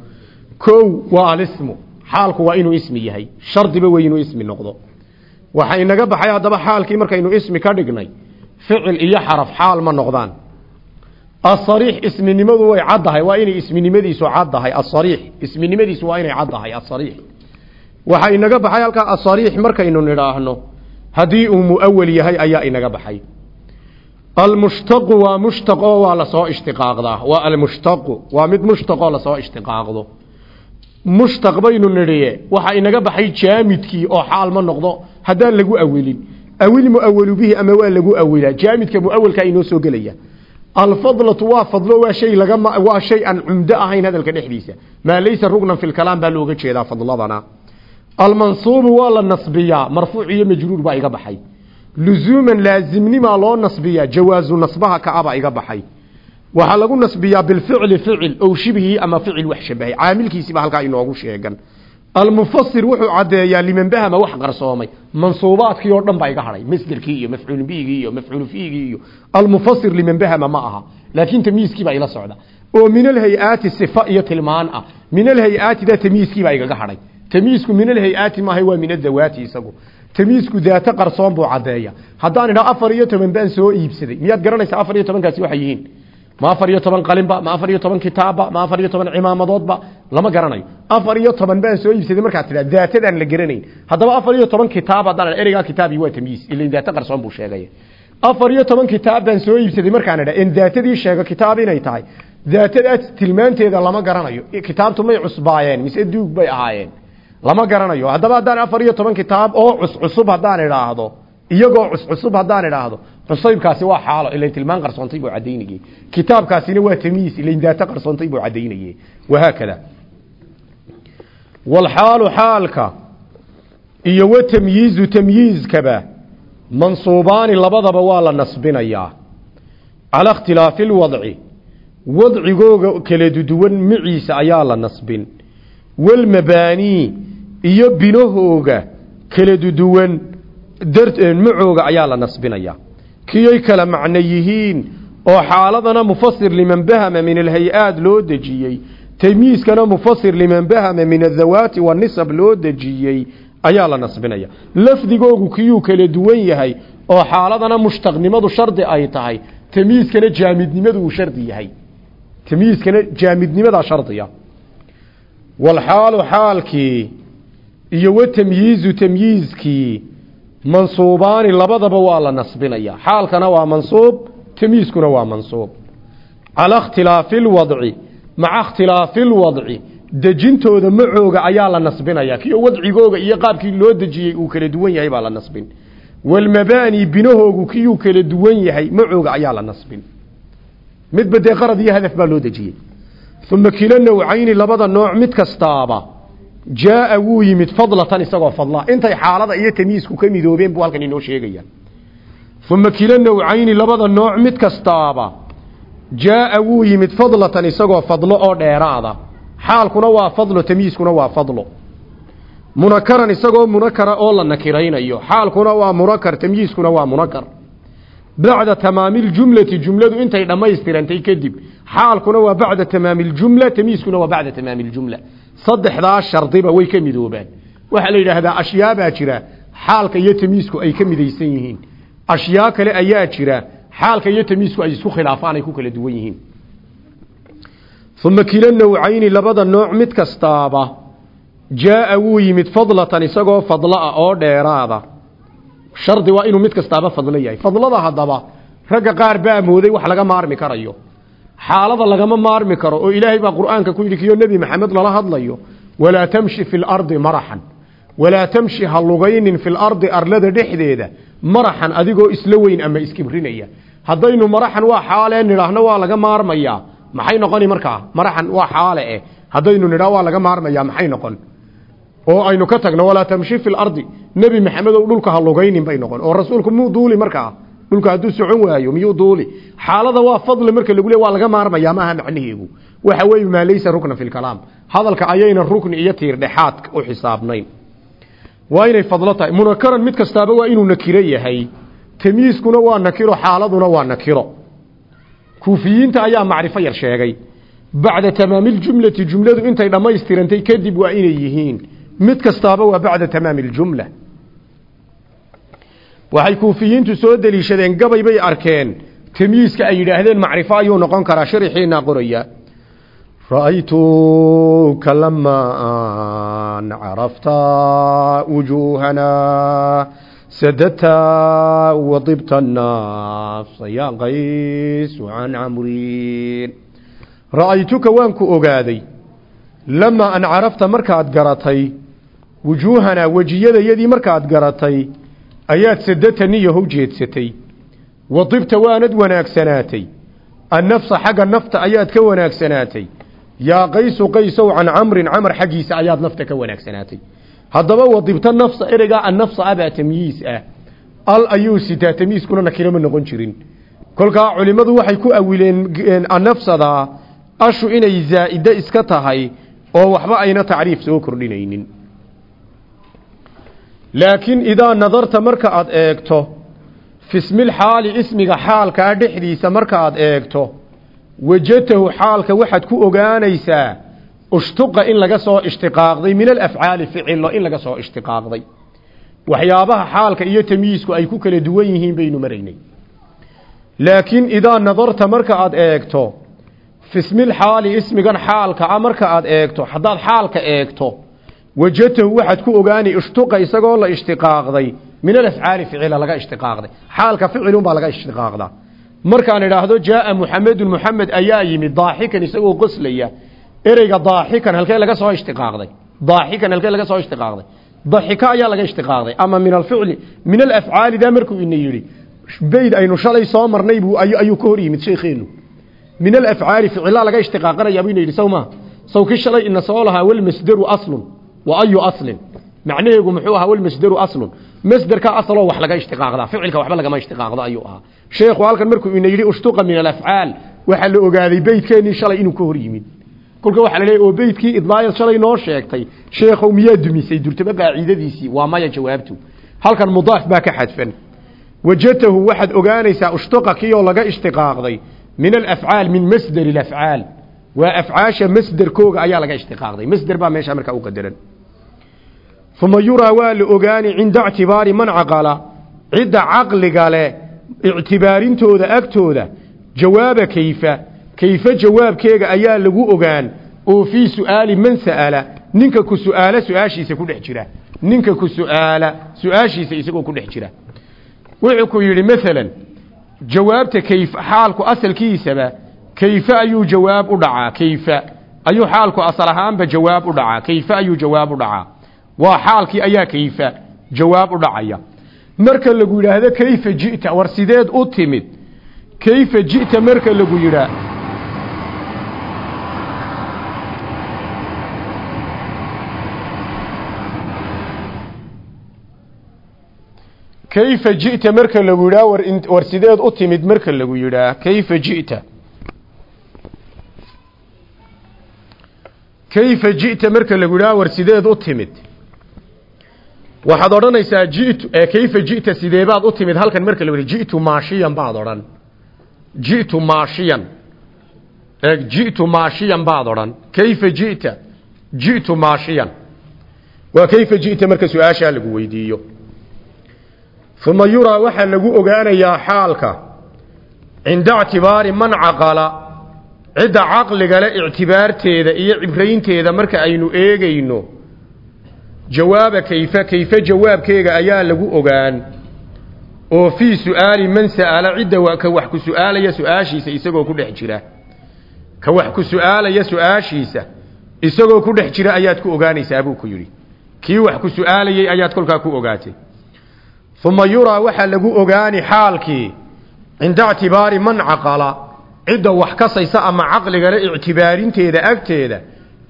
Kow waa alismu xaalku waa inuu ismi yahay. Shardiba wey inuu ismi noqdo. Waxa inaga baxay haddaba xaalkii markaynu ismi ka dhignay ficil iyo xaraf xaal ma noqdaan. Asariix isminimadu way caddahay waa inay isminimadiisu caddahay asariix isminimadiisu waa inay caddahay asariix waxa inaga baxay halkaa asariix markaynu nidhaahno haddii uu muawal yahay ayaa inaga baxay. Almushtaqu waa mushtaqo waa la soo ishtiqaaqdaa. Waa almushtaqu waa mid mushtaqoo la soo ishtiqaaqdo mushtaq baynu nidhiye waxa inaga baxay jaamidkii oo xaal ma noqdo. Haddaan lagu awelin. Awil muawalu bihi ama waa lagu awilaa jaamidka muawalka inoo soo gelaya. Alfadlatu waa fadlo waa shay laga waa shay aan cumdo ahayn hadalka dhexdiisa. Maa laysa rugnan fi lkalaam baa looga jeedaa fadladana. Almansuubu waa la nasbiyaa marfuuc iyo majruur baa iga baxay. Luzuuman laazimnimaa loo nasbiyaa jawaazu nasbaha kaabaa iga baxay waxaa lagu nasbiyaa bilficli ficil ow shibhii ama ficil wax shabahay. Caamilkiisiiba halkaa inoogu sheegan. Almufasir wuxuu caddeeyaa liman bahama wax qarsoomay. Mansuubaadkii oo dhan baa iga hadhay. Masderkii iyo mafcuul bigii iyo mafcuul fiigii iyo almufasir liman bahama ma aha. Laakiin tamyiiskii baa ila socda. Oo min alhay-aati sifa iyo tilmaan ah. Min alhay-aatida tamyiiskii baa igaga hadhay. Tamyiisku min alhay-aati maaha waa min adawaati isagu. Tamyiisku daata qarsoon buu caddeeya haddaan idhaa afar iyo toban baan soo iibsaday. Miyaad garanaysaa afar iyo tobankaasi waxay yihiin ma afar iyo toban qalinba ma afar iyo toban kitaabba ma afar iyo toban cimaamadoodba lama garanayo. Afar iyo toban baan soo iibsaday markaad tidhaa daatadaan la garanayn. Haddaba afar iyo toban kitaab haddaan ereygaa kitaabi waa tamyiis ila daata qarsoon buu sheegay. Afar iyo toban kitaab baan soo iibsaday markaan idhaa in daatadii sheego kitaab inay tahay. Daatadaas tilmaanteeda lama garanayo. Kitaabtu may cusbaayeen mise duug bay ahaayeen. Lama garanayo. Haddaba haddaan afar iyo toban kitaab oo cuscusub haddaan idhaahdo iyagoo cuscusub haddaan idhaahdo cusaybkaasi waa xaalo ilain tilmaan qarsoontay buu caddaynayey kitaabkaasina waa tamyiis ilain daata qarsoontay buu caddaynayey wahaakada. Walxaalu xaalka iyo wa tamyiizu tamyiizkaba mansuubaani labadaba waa la nasbinayaa. Calaa ikhtilaafi lwadci wadcigooga kala duwan miciisa ayaa la nasbin. Walmabaanii iyo binahooga kala duwan macooga ayaa la nasbinaya kiyay kala macno yihiin oo xaaladana mufasir liman bahama min alhay-aad loo dejiyey tamyiiskana mufasir liman bahama min adhawaati wanisab loo dejiyey ayaa la nasbinaya. Lafdigoogu kiyuu kala duwan yahay oo xaaladana mushtaqnimadu shardi ay tahay tamyiiskana jaamidnimadu uu shardi yahay. Tamyiiskana jaamidnimadaa shardiya. Walxaalu xaalkii iyo watamyiizu tamyiizkii mansuubaani labadaba waa la nasbinaya xaalkana waa mansuub tamyiiskuna waa mansuub. Cala ikhtilaafi lwadci maca ikhtilaafi lwadci dejintooda macooga ayaa la nasbinaya kio wadcigooga iyo qaabkii loo dejiyey uu kala duwan yahay baa la nasbin. Walmabaani binahoogu kiyuu kala duwan yahay macooga ayaa la nasbin. Midba dee qarad iyo hadaf baa loo dejiyey. Uma kila nawcayni labada nooc mid kastaaba jaaa wuu yimid fadlatan isagoo fadla. Intay xaalada iyo tamyiisku ka midoobeen buu halkan inoo sheegaya. Uma kila nawcayni labada nooc mid kastaaba. Jaaa wuu yimid fadlatan isagoo fadlo oo dheeraada. Xaalkuna waa fadlo tamyiiskuna waa fadlo. Munakaran isagoo munakara oo la nakiraynayo. Xaalkuna waa munakar tamyiiskuna waa munakar bacda tamaami ljumlati jumladu intay dhammaystirantay kadib xaalkuna waa bacda tamaami ljumla tamyiiskuna waa bacda tamaami ljumla saddexdaa shardiba way ka midoobaan. Waxaa la yidhaahdaa ashyaabaa jira xaalka iyo tamyiisku ay ka midaysan yihiin. Ashyaa kale ayaa jira xaalka iyo tamyiisku ay isku khilaafaan ay ku kala duwan yihiin. Uma kila nawcayni labada nooc mid kastaaba jaaa wuu yimid fadlatan isagoo fadloa oo dheeraada. Shardi waa inuu mid kastaaba fadlo yahay. Fadlada haddaba ragga qaar baa mooday wax laga maarmi karayo xaalada lagama maarmi karo oo ilaahay baa qur'aanka ku yidhi kiyo nebi maxamed lala hadlayo walaa tamshi fi lardi maraxan walaa tamshi ha lugaynin fi lardi arlada dhexdeeda maraxan adigoo isla weyn ama iskibrinaya. Haddaynu maraxan waa xaalee nidhaahno waa laga maarmayaa. Maxay noqoni markaa? Maraxan waa xaale eh. Haddaynu nidhaa waa laga maarmayaa maxay noqon? Oo aynu ka tagno walaa tamshi fi lardi nebi maxamedow dhulka ha lugaynin bay noqon. Oo rasuulku muu duuli markaa dhulka hadduu socon waayo miyuu duuli? Xaalada waa fadli marka lagu le waa laga maarmayaa maaha macnaheegu waxa weeye maa laysa rukna fi lkalaam hadalka ayayna rukni iyo tiir dhexaad u xisaabnayn. Waa inay fadlo munakaran mid kastaaba waa inuu nakiro yahay. Tamyiiskuna waa nakiro xaaladuna waa nakiro. Kuufiyiinta ayaa macrifo yar sheegay. Bacda tamaami ljumlati jumladu intay dhammaystirantay kadib waa inay yihiin. Mid kastaaba waa bacda tamaami ljumla waxay kuufiyiintu soo deliishadeen gabay bay arkeen. Tamyiiska ay yidhaahdeen macrifo ayuu noqon karaa sharixiinaa qoraya. Ra'aytuka lamaan carafta wujuuhana sadata wadibta nafsa ya qaysu can camriin. Ra'aytuka waan ku ogaaday lamaa an carafta markaad garatay wujuuhanaa wejiyadayadii markaad garatay ayaad sadataniyahow jeedsatay. Wadibta waanad wanaagsanaatay annafsa xagga nafta ayaad ka wanaagsanaatay yaa qaysu qaysow can camrin camar xaggiisa ayaad nafta ka wanaagsanaatay haddaba wadibta nafsa ereygaa annafsa abaa tamyiis ah. Al ayuu sitaa tamyiiskuna nakirama noqon jirin. Kolkaa culimmadu waxay ku awileen annafsadaa ashu inay zaa'ide iska tahay oo waxba ayna tacriif soo kordhinaynin laakiin idaa nadarta marka aad eegto fismil xaali ismiga xaalkaa dhexdiisa markaaad eegto wajatahu xaalka waxaad ku ogaanaysaa ushtuqa in laga soo ishtiqaaqday min alafcaali ficilo in laga soo ishtiqaaqday. Waxyaabaha xaalka iyo tamyiisku ay ku kala duwan yihiin baynu maraynay. Laakiin idaa nadarta marka aad eegto fismil xaali ismigan xaalka a marka aad eegto haddaad xaalka eegto wajatahu waxaad ku ogaanay ishtuqa isagoo la ishtiqaaqday. Min alafcaali ficila laga ishtiqaaqday. Xaalka ficilunbaa laga ishtiqaaqdaa. Markaan idhaahdo jaaa muxamedun muxamed ayaa yimid daaxikan isagoo qoslaya. Ereyga daaxikan halkee laga soo ishtiqaaqday. Daaxikan halkee laga soo ishtiqaaqday. Daxika ayaa laga ishtiqaaqday. Ama min alficli min alafcaali daa markuu ina yidhi bayd aynu shalay soo marnay buu ayuu ka hor yimid sheekheenu. Min alafcaali ficilaa laga ishtiqaaqanaya buu ina yidhi sawma sawkii shalay ina soo lahaa walmasdaru aslun ayu aslin. Macnaheegu muxuu ahaa walmasdaru aslun. Masderka asaloo wax laga ishtiqaaqdaa. Ficilka waxba lagama ishtiqaaqdo ayuu ahaa. Sheekhu halkan markuu ina yidhi ushtuqa min alafcaal. Waxaa la ogaaday beydkeennii shalay inuu ka hor yimid. Kolka waxaa la leeyahy oo beydkii idlaayad shalay noo sheegtay. Sheekhow miyaa dumisay? Durtaba qaacidadiisii waa maya jawaabtu. Halkan mudaaf baa ka xadfan. Wajatahu waxaad ogaanaysaa ushtuqa kiyoo laga ishtiqaaqday min alafcaal min masderi alafcaal. Waa afcaasha masderkooga ayaa laga ishtiqaaqday. Masder baa meeshaa markaa u qadaran uma yuraa waa la ogaani cinda ictibaari man caqala cidda caqliga leh ictibaarintooda agtooda jawaaba kayfa kayfa jawaabkeega ayaa lagu ogaan oo fii su'aali man sa'ala ninka ku su'aala su'aashiisa ku dhex jira ninka ku su'aala su'aashiisa isagoo ku dhex jira wuxuu ku yidhi maalan jawaabta kayf xaalku asalkiisaba kayfa ayuu jawaab u dhacaa kayfa ayuu xaalku asal ahaanba jawaab u dhacaa kayfa ayuu jawaab u dhacaa waa xaalkii ayaa kayfa? Jawaab u dhacaya. Marka lagu yidhaahdo kayfa ji'ta? War sideed u timid. Kayfa ji'ta? Marka lagu yidhaa kayfa ji'ta? Marka lagu yidhaa war war sideed u timid. Marka lagu yidhaa kayfa ji'ta? Kayfa ji'ta? Marka lagu yidhaa war sideed u timid waxaad odhanaysaa ji'tu kayfa ji'ta sideebaad u timid? Halkan marka lagu yidhaa ji'tu maashiyan baad odhan. Ji'tu maashiyan. Ji'tu maashiyan baad odhan. Kayfa ji'ta? Ji'tu maashiyan. Waa kayfa ji'ta marka su'aashaa lagu weydiiyo. Uma yuraa waxaa lagu ogaanayaa xaalka. Cinda ictibaari man caqala cidda caqligale ictibaarteeda iyo cibraynteeda marka aynu eegayno jawaaba kayfa kayfa jawaabkeega ayaa lagu ogaan oo fii su'aali man sa'ala cidda ka wax ku su'aalaya su'aashiisa isagoo ku dhex jira. Ka wax ku su'aalaya su'aashiisa isagoo ku dhex jira ayaad ku ogaanaysaa buu ku yidhi. Kii wax ku su'aalayay ayaad kolkaa ku ogaatay. Uma yuraa waxaa lagu ogaani xaalkii cinda ictibaari man caqala cidda wax kasaysa ama caqligale ictibaarinteeda agteeda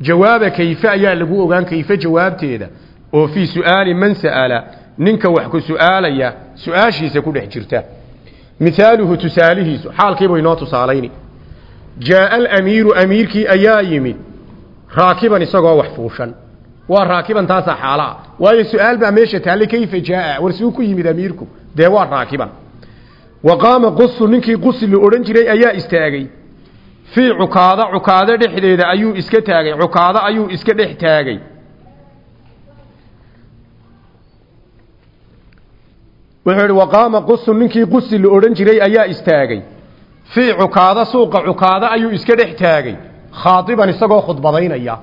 jawaaba kayfe ayaa lagu ogaan kayfe jawaabteeda oo fii su'aali man sa'ala ninka wax ku su'aalaya su'aashiisa ku dhex jirta. Mihaaluhu tusaalihiisu xaalkiibu inoo tusaalayni. Jaaa alamiiru amiirkii ayaa yimid raakiban isagoo wax fuushan. Waa raakiban taasaa xaalaa waayo su'aal baa meesha taallay kayfa jaaa? War suu ku yimid amiirku. Dee waa raakiban. Wa qaama qusu ninkii qusi la odhan jiray ayaa istaagay. Fii cukaada cukaado dhexdeeda ayuu iska taagay cukaado ayuu iska dhex taagay wuxuu idhi waqaama qusu ninkii qusi la odhan jiray ayaa istaagay. Fii cukaada suuqa cukaado ayuu iska dhex taagay. Khaadiban isagoo khudbadaynaya.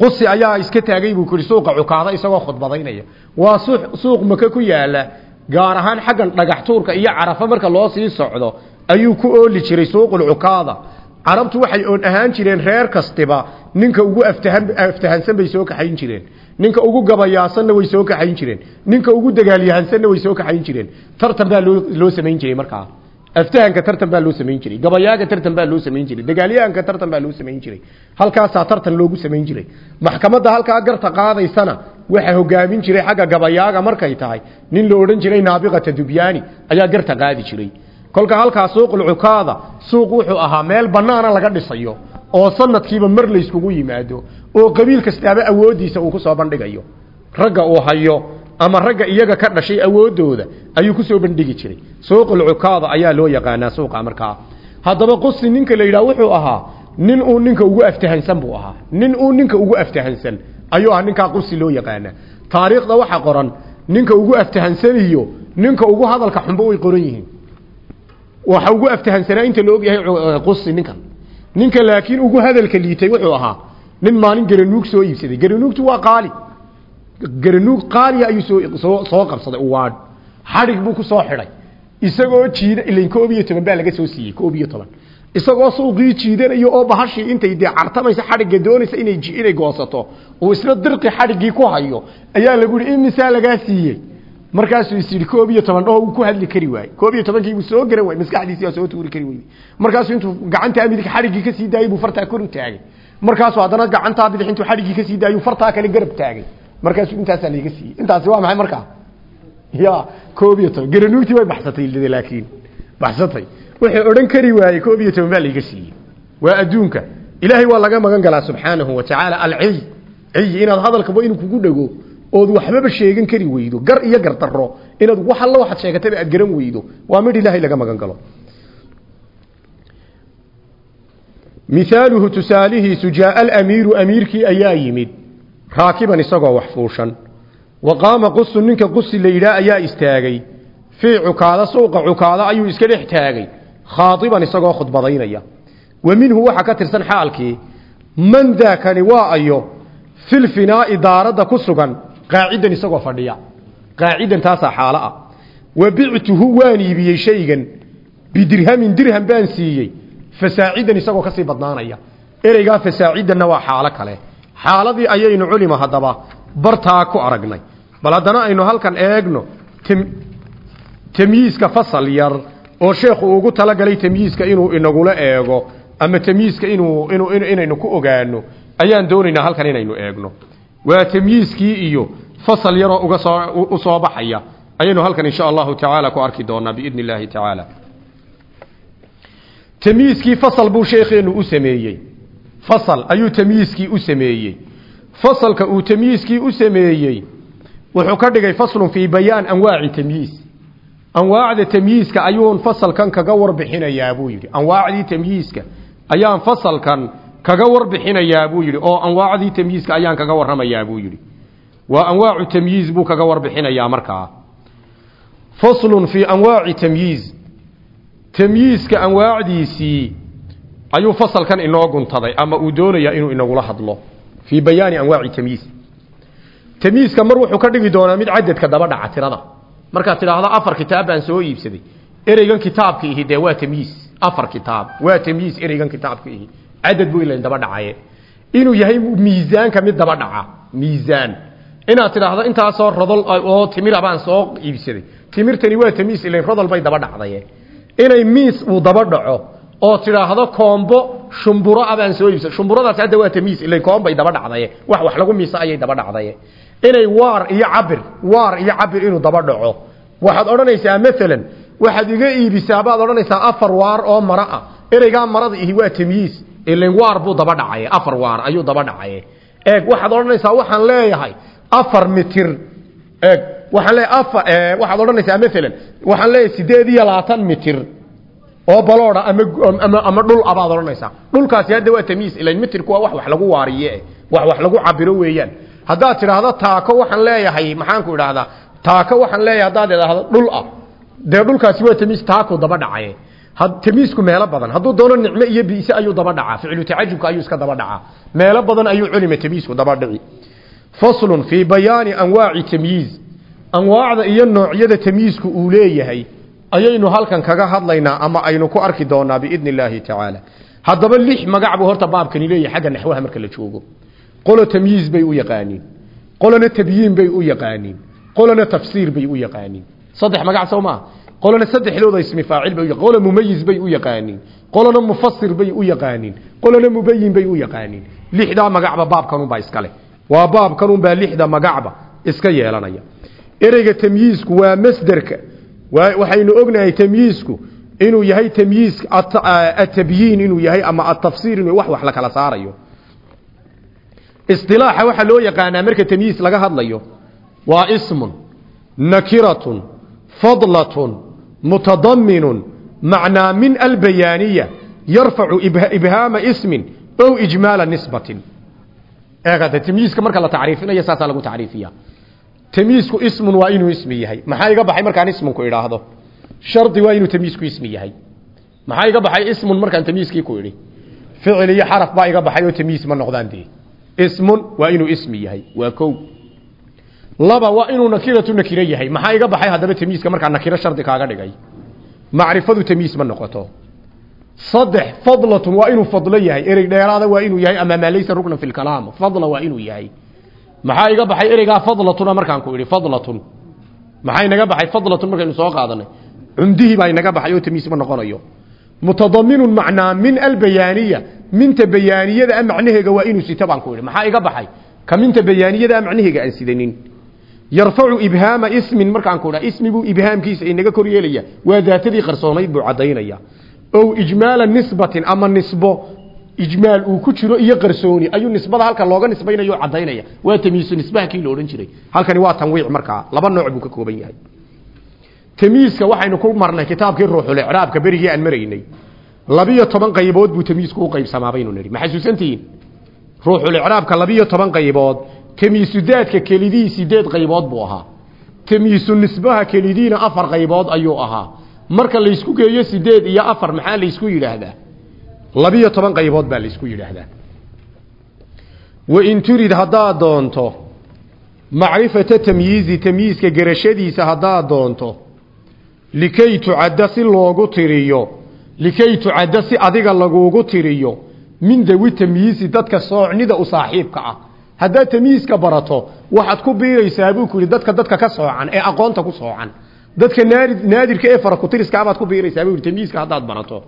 Qusi ayaa iska taagay buu kuri suuqa cukaada isagoo khudbadaynaya. Waa suuq maka ku yaalla gaar ahaan xaggan dhagax tuurka iyo carafo marka loo sii socdo ayuu ku ooli jiray suuqul cukaada carabtu waxay oon ahaan jireen reer kastiba. Ninka ugu aftahan aftahansan bay soo kaxayn jireen. Ninka ugu gabayaasanna way soo kaxayn jireen. Ninka ugu dagaalyahansanna way soo kaxayn jireen. Tartan baa loo loo samayn jiray markaa. Aftahanka tartan baa loo samayn jiray. Gabayaaga tartan baa loo samayn jiray. Dagaalyahanka tartan baa loo samayn jiray. Halkaasaa tartan loogu samayn jiray. Maxkamadda halkaa garta qaadaysana waxa hogaamin jiray xagga gabayaaga markay tahay. Nin la odhan jiray naabiqata dubyaani ayaa garta qaadi jiray kolka halkaa suuqul cukaada suuq wuxuu ahaa meel bannaana laga dhisayo oo sanadkiiba mar layskugu yimaado oo qabiil kastaaba awooddiisa uu ku soo bandhigayo. Ragga uu hayo ama ragga iyaga ka dhashay awooddooda ayuu ku soo bandhigi jiray. Suuqul cukaada ayaa loo yaqaanaa suuqa markaa. Haddaba qusi ninka la yidhaha wuxuu ahaa nin uu ninka ugu aftahansan buu ahaa. Nin uu ninka ugu aftahansan ayuu ahaa ninkaa qusi loo yaqaanaa. Taariikhda waxa qoran ninka ugu aftahansan iyo ninka ugu hadalka xunba way qoran yihiin waxa ugu aftahansanaa inta la ogyahay qusi ninkan. Ninka laakiin ugu hadalka liitay wuxuu ahaa nin maalin garanuug soo iibsaday. Garanuugtu waa qaali. Garanuug qaaliya ayuu soo soo qabsaday. Uwaadh xadhig buu ku soo xidhay. Isagoo jiida ilayn koob baa laga soo siiyey koob iyo toban. Isagoo suuqii jiidanayo oo bahashii intay dee cartamaysa xadhigga doonaysa inay inay goosato. Uu isla dirqi xadhiggii ku hayo. Ayaa lagu yihi imisaa lagaa siiyey markaasuu is yidhi koob iyo toban oo uu ku hadli kari waayey. Koob iyo tobankii buu soo garan waayey maskaxdiisii waa soo tuuri kari weyey markaasuu intuu gacantaa midig xadhiggii ka sii daayey buu fartaa kor u taagay. Markaasuu haddana gacantaa bidix intuu xadhiggii ka sii daayuu fartaa kale garab taagay. Markaasuu intaasaa layga siiyey. Intaasi waa maxay markaa? Ya koob iyo toban. Garanuugtii way baxsatay laakiin baxsatay. Wuxuu odhan kari waayey koob iyo toban baa layga siiyey. Waa adduunka. Ilaahay waa laga magan galaa subxaanahu wa tacaala alciy ciy inaad hadalkaba inuu kugu dhego ood waxbaba sheegan kari weydo gar iyo gardaro inaad wax alla waxaad sheegataba aad garan weydo. Waa midh ilaahay laga magan galo. Mihaaluhu tusaalihiisu jaaa alamiiru amiirkii ayaa yimid. Raakiban isagoo wax fuushan. Wa qaama qusun ninka qusi la ayaa istaagay. Fii cukaada suuqa cukaada ayuu iska dhex taagay. Khaadiban isagoo khudbadaynaya. Wa minhu waxaa ka tirsan xaalkii man daakani waa ayo filfinaa'i daaradda ku sugan qaacidan isagoo fadhiya. Qaacidan taasaa xaalo ah. Wa bictuhu waan iibiyey shaygan bidirhamin dirham baan siiyey. Fasaacidan isagoo ka sii badnaanaya. Ereygaa fasaacidanna waa xaalo kale. Xaaladii ayaynu culima haddaba bartaa ku aragnay. Bal haddana aynu halkan eegno tamyiiska fasal yar oo sheekhu ugu talagalay tamyiiska inuu inagula eego ama tamyiiska inuu inuu inaynu ku ogaano ayaan doonaynaa halkan inaynu eegno waa tamyiiskii iyo fasal yaroo uga soo u soo baxaya. Ayaynu halkan insha allahu tacaala ku arki doonaa biidni illaahi tacaala. Tamyiiskii fasal buu sheekheenu u sameeyey. Fasal ayuu tamyiiskii u sameeyey. Fasalka uu tamyiiskii u sameeyey wuxuu ka dhigay faslun fii bayaan anwaaci tamyiis anwaacda tamyiiska ayuun fasalkan kaga warbixinayaa buu yidhi. Anwaacdii ayaan fasalkan kaga warbixinayaa buu yidhi. Oo anwaacdii tamyiiska ayaan kaga warramayaa buu yidhi. Waa anwaacu tamyiiz buu kaga warbixinayaa markaa. Faslun fii anwaaci tamyiiz. Tamyiiska anwaacdiisii ayuu fasalkan inoo guntaday ama uu doonayaa inuu inagula hadlo fii bayaani anwaaci tamyiiz. Tamyiiska mar wuxuu ka dhigi doonaa mid cadadka daba dhaca tirada. Markaad tidhaahdo afar kitaab baan soo iibsaday. Ereygan kitaabka dee waa tamyiis afar kitaab. Waa tamyiis ereygan kitaabka cadad buu ilayn daba dhacaye inuu yahay miisaanka mid daba dhaca. Miisaan. Inaad tidhaahdo intaasoo rodol oo timira baan soo iibsaday. Timirtani waa tamyiis ilayn rodol bay daba dhacdaye. Inay miis uu daba dhaco oo tidhaahdo koombo shumburo ah baan soo iibsaday. Shumburadaas hadda waa tamyiis ilayn koombay daba dhacdaye. Wax wax lagu miisa ayay daba dhacdaye. Inay waar iyo cabir waar iyo cabir inuu daba dhaco. Waxaad odhanaysaa maalan waxaad iga iibisaa baad odhanaysaa afar waar oo mara ah. Ereygaa marada ihi waa tamyiis ilan waar buu daba dhacaye afar waar ayuu daba dhacaye eeg waxaad odhanaysaa waxaan leeyahay afar mitir. Eeg waxaan leeyahay afar waxaad odhanaysaa maalan waxaan leeyahay sideed iyo labaatan mitir. Oo balooda ama ama ama dhul abaad odhanaysaa. Dhulkaasi hadda waa tamyiis ilan mitirku waa wax wax lagu waariye wax wax lagu cabiro weeyaan. Haddaad tidhaahdo taako waxaan leeyahay maxaanku idhaahdaa taako waxaan leeyahay haddaad dhul ah. Dee dhulkaasi waa tamiis taako daba dhacaye tamiisku meelo badan. Hadduu doono nicmo iyo biise ayuu daba dhacaa. Ficlu tacajubka ayuu iska daba dhacaa. Meelo badan ayuu culima tamiisku daba dhici. Faslun fii bayaani anwaaci tamyiiz anwaacda iyo noocyada tamyiisku uu leeyahay ayaynu halkan kaga hadlaynaa ama aynu ku arki doonaa biidni illaahi tacaala haddaba lix magac buu horta baabkani leeyahay xagga naxwaha marka la joogo. Qolo tamyiiz bay u yaqaaniin. Qolona tabyiin bay u yaqaaniin. Qolona tafsiir bay u yaqaaniin. Saddex magac soo maaha qolona saddexdooda ismi faacil bay qolo mumayiz bay u yaqaaniin qolona mufasir bay u yaqaaniin qolona mubayin bay u yaqaaniin lixdaa magacba baabkanunbaa iskale waa baabkanunbaa lixda magacba iska yeelanaya. Ereyga tamyiizku waa masderka. Waxaynu ognahay tamyiizku inuu yahay tamyiiz atabyiin inuu yahay ama atafsiir inuu wax wax la kala saarayo. Isilaaxa waxaa loo yaqaanaa marka tamyiis laga hadlayo waa ismun nakiratun fadlatun ibhaama ismin ow ijmaala nisbatin. Eegada tamyiiska marka la tacriifinayo saasaa lagu tacriifiya tamyiisku ismun waa inuu ismi yahay. Maxaa iga baxay markaan ismunku idhaahdo? Shardi waa inuu tamyiisku ismi yahay. Maxaa iga baxay ismun markaan tamyiiskii ku idhi? Ficil iyo xaraf baa iga baxay oo tamyiis ma noqdaan dee. Ismun waa inuu ismi yahay waa kow laba waa inuu nakiratu nakiro yahay. Maxaa iga baxay haddaba tamyiiska markaa nakiro shardi kaaga dhigay? Macrifadu tamyiis ma noqoto. Saddex fadlatun waa inuu fadlo yahay. Erey dheeraada waa inuu yahay ama maa ruknan fi lkalaam fadla waa inuu yahay. Maxaa iga baxay ereygaa fadlatuna markaan ku idhi fadlatun. Maxaa inaga baxay fadlatun markaynu soo qaadanay? Cumdihii baa inaga baxay oo tamyiis ma noqonayo. Mutadaminun macnaa min albayaaniya minta bayaaniyada macnaheega waa inuu sito baan ku idhi. Maxaa iga baxay? Ka minta bayaaniyada macnaheega aan sidanin yarfacu ibhaama ismin markaan ku idha ismibuu ibhaamkiisa inaga kor yeelaya waa daatadii qarsoonayd buu caddaynaya. Ow ijmaala nisbatin ama nisbo ijmaal uu ku jiro iyo qarsooni ayuu nisbada halka looga nisbaynayo caddaynaya. Waa tamyiisu nisbaha kii la odhan jiray. Halkani waa tanwiic markaa laba nooc buu ka kooban yahay. Tamyiiska waxaynu ku marnay kitaabkii ruuxul icraabka berigii aan maraynay. Labiyo toban qaybood buu tamyiisku u qaybsamaa baynu nidhi. Ma xasuusantihiin tamyiisudaadka kelidii sideed qaybood buu ahaa. Tamyiisu nisbaha kelidiina afar qaybood ayuu ahaa. Marka laysku geeyo sideed iyo afar maxaa laysku yidhaahdaa? Labiyo toban qaybood baa laysku yidhaahdaa. Wain turid haddaad doonto macrifata tamyiizi tamyiiska gerashadiisa haddaad doonto likay tucadda si loogu tiriyo likay tucadda si adiga laguugu tiriyo min dawi tamyiisi dadka soocnida u saaxiibka ah haddaad tamyiiska barato waxaad ku biiraysaa buu ku yidhi dadka dadka ka soocan ee aqoonta ku soocan. Dadka naadirka ee farakutiriska baad ku biiraysaa buu yidhi tamyiiska haddaad barato.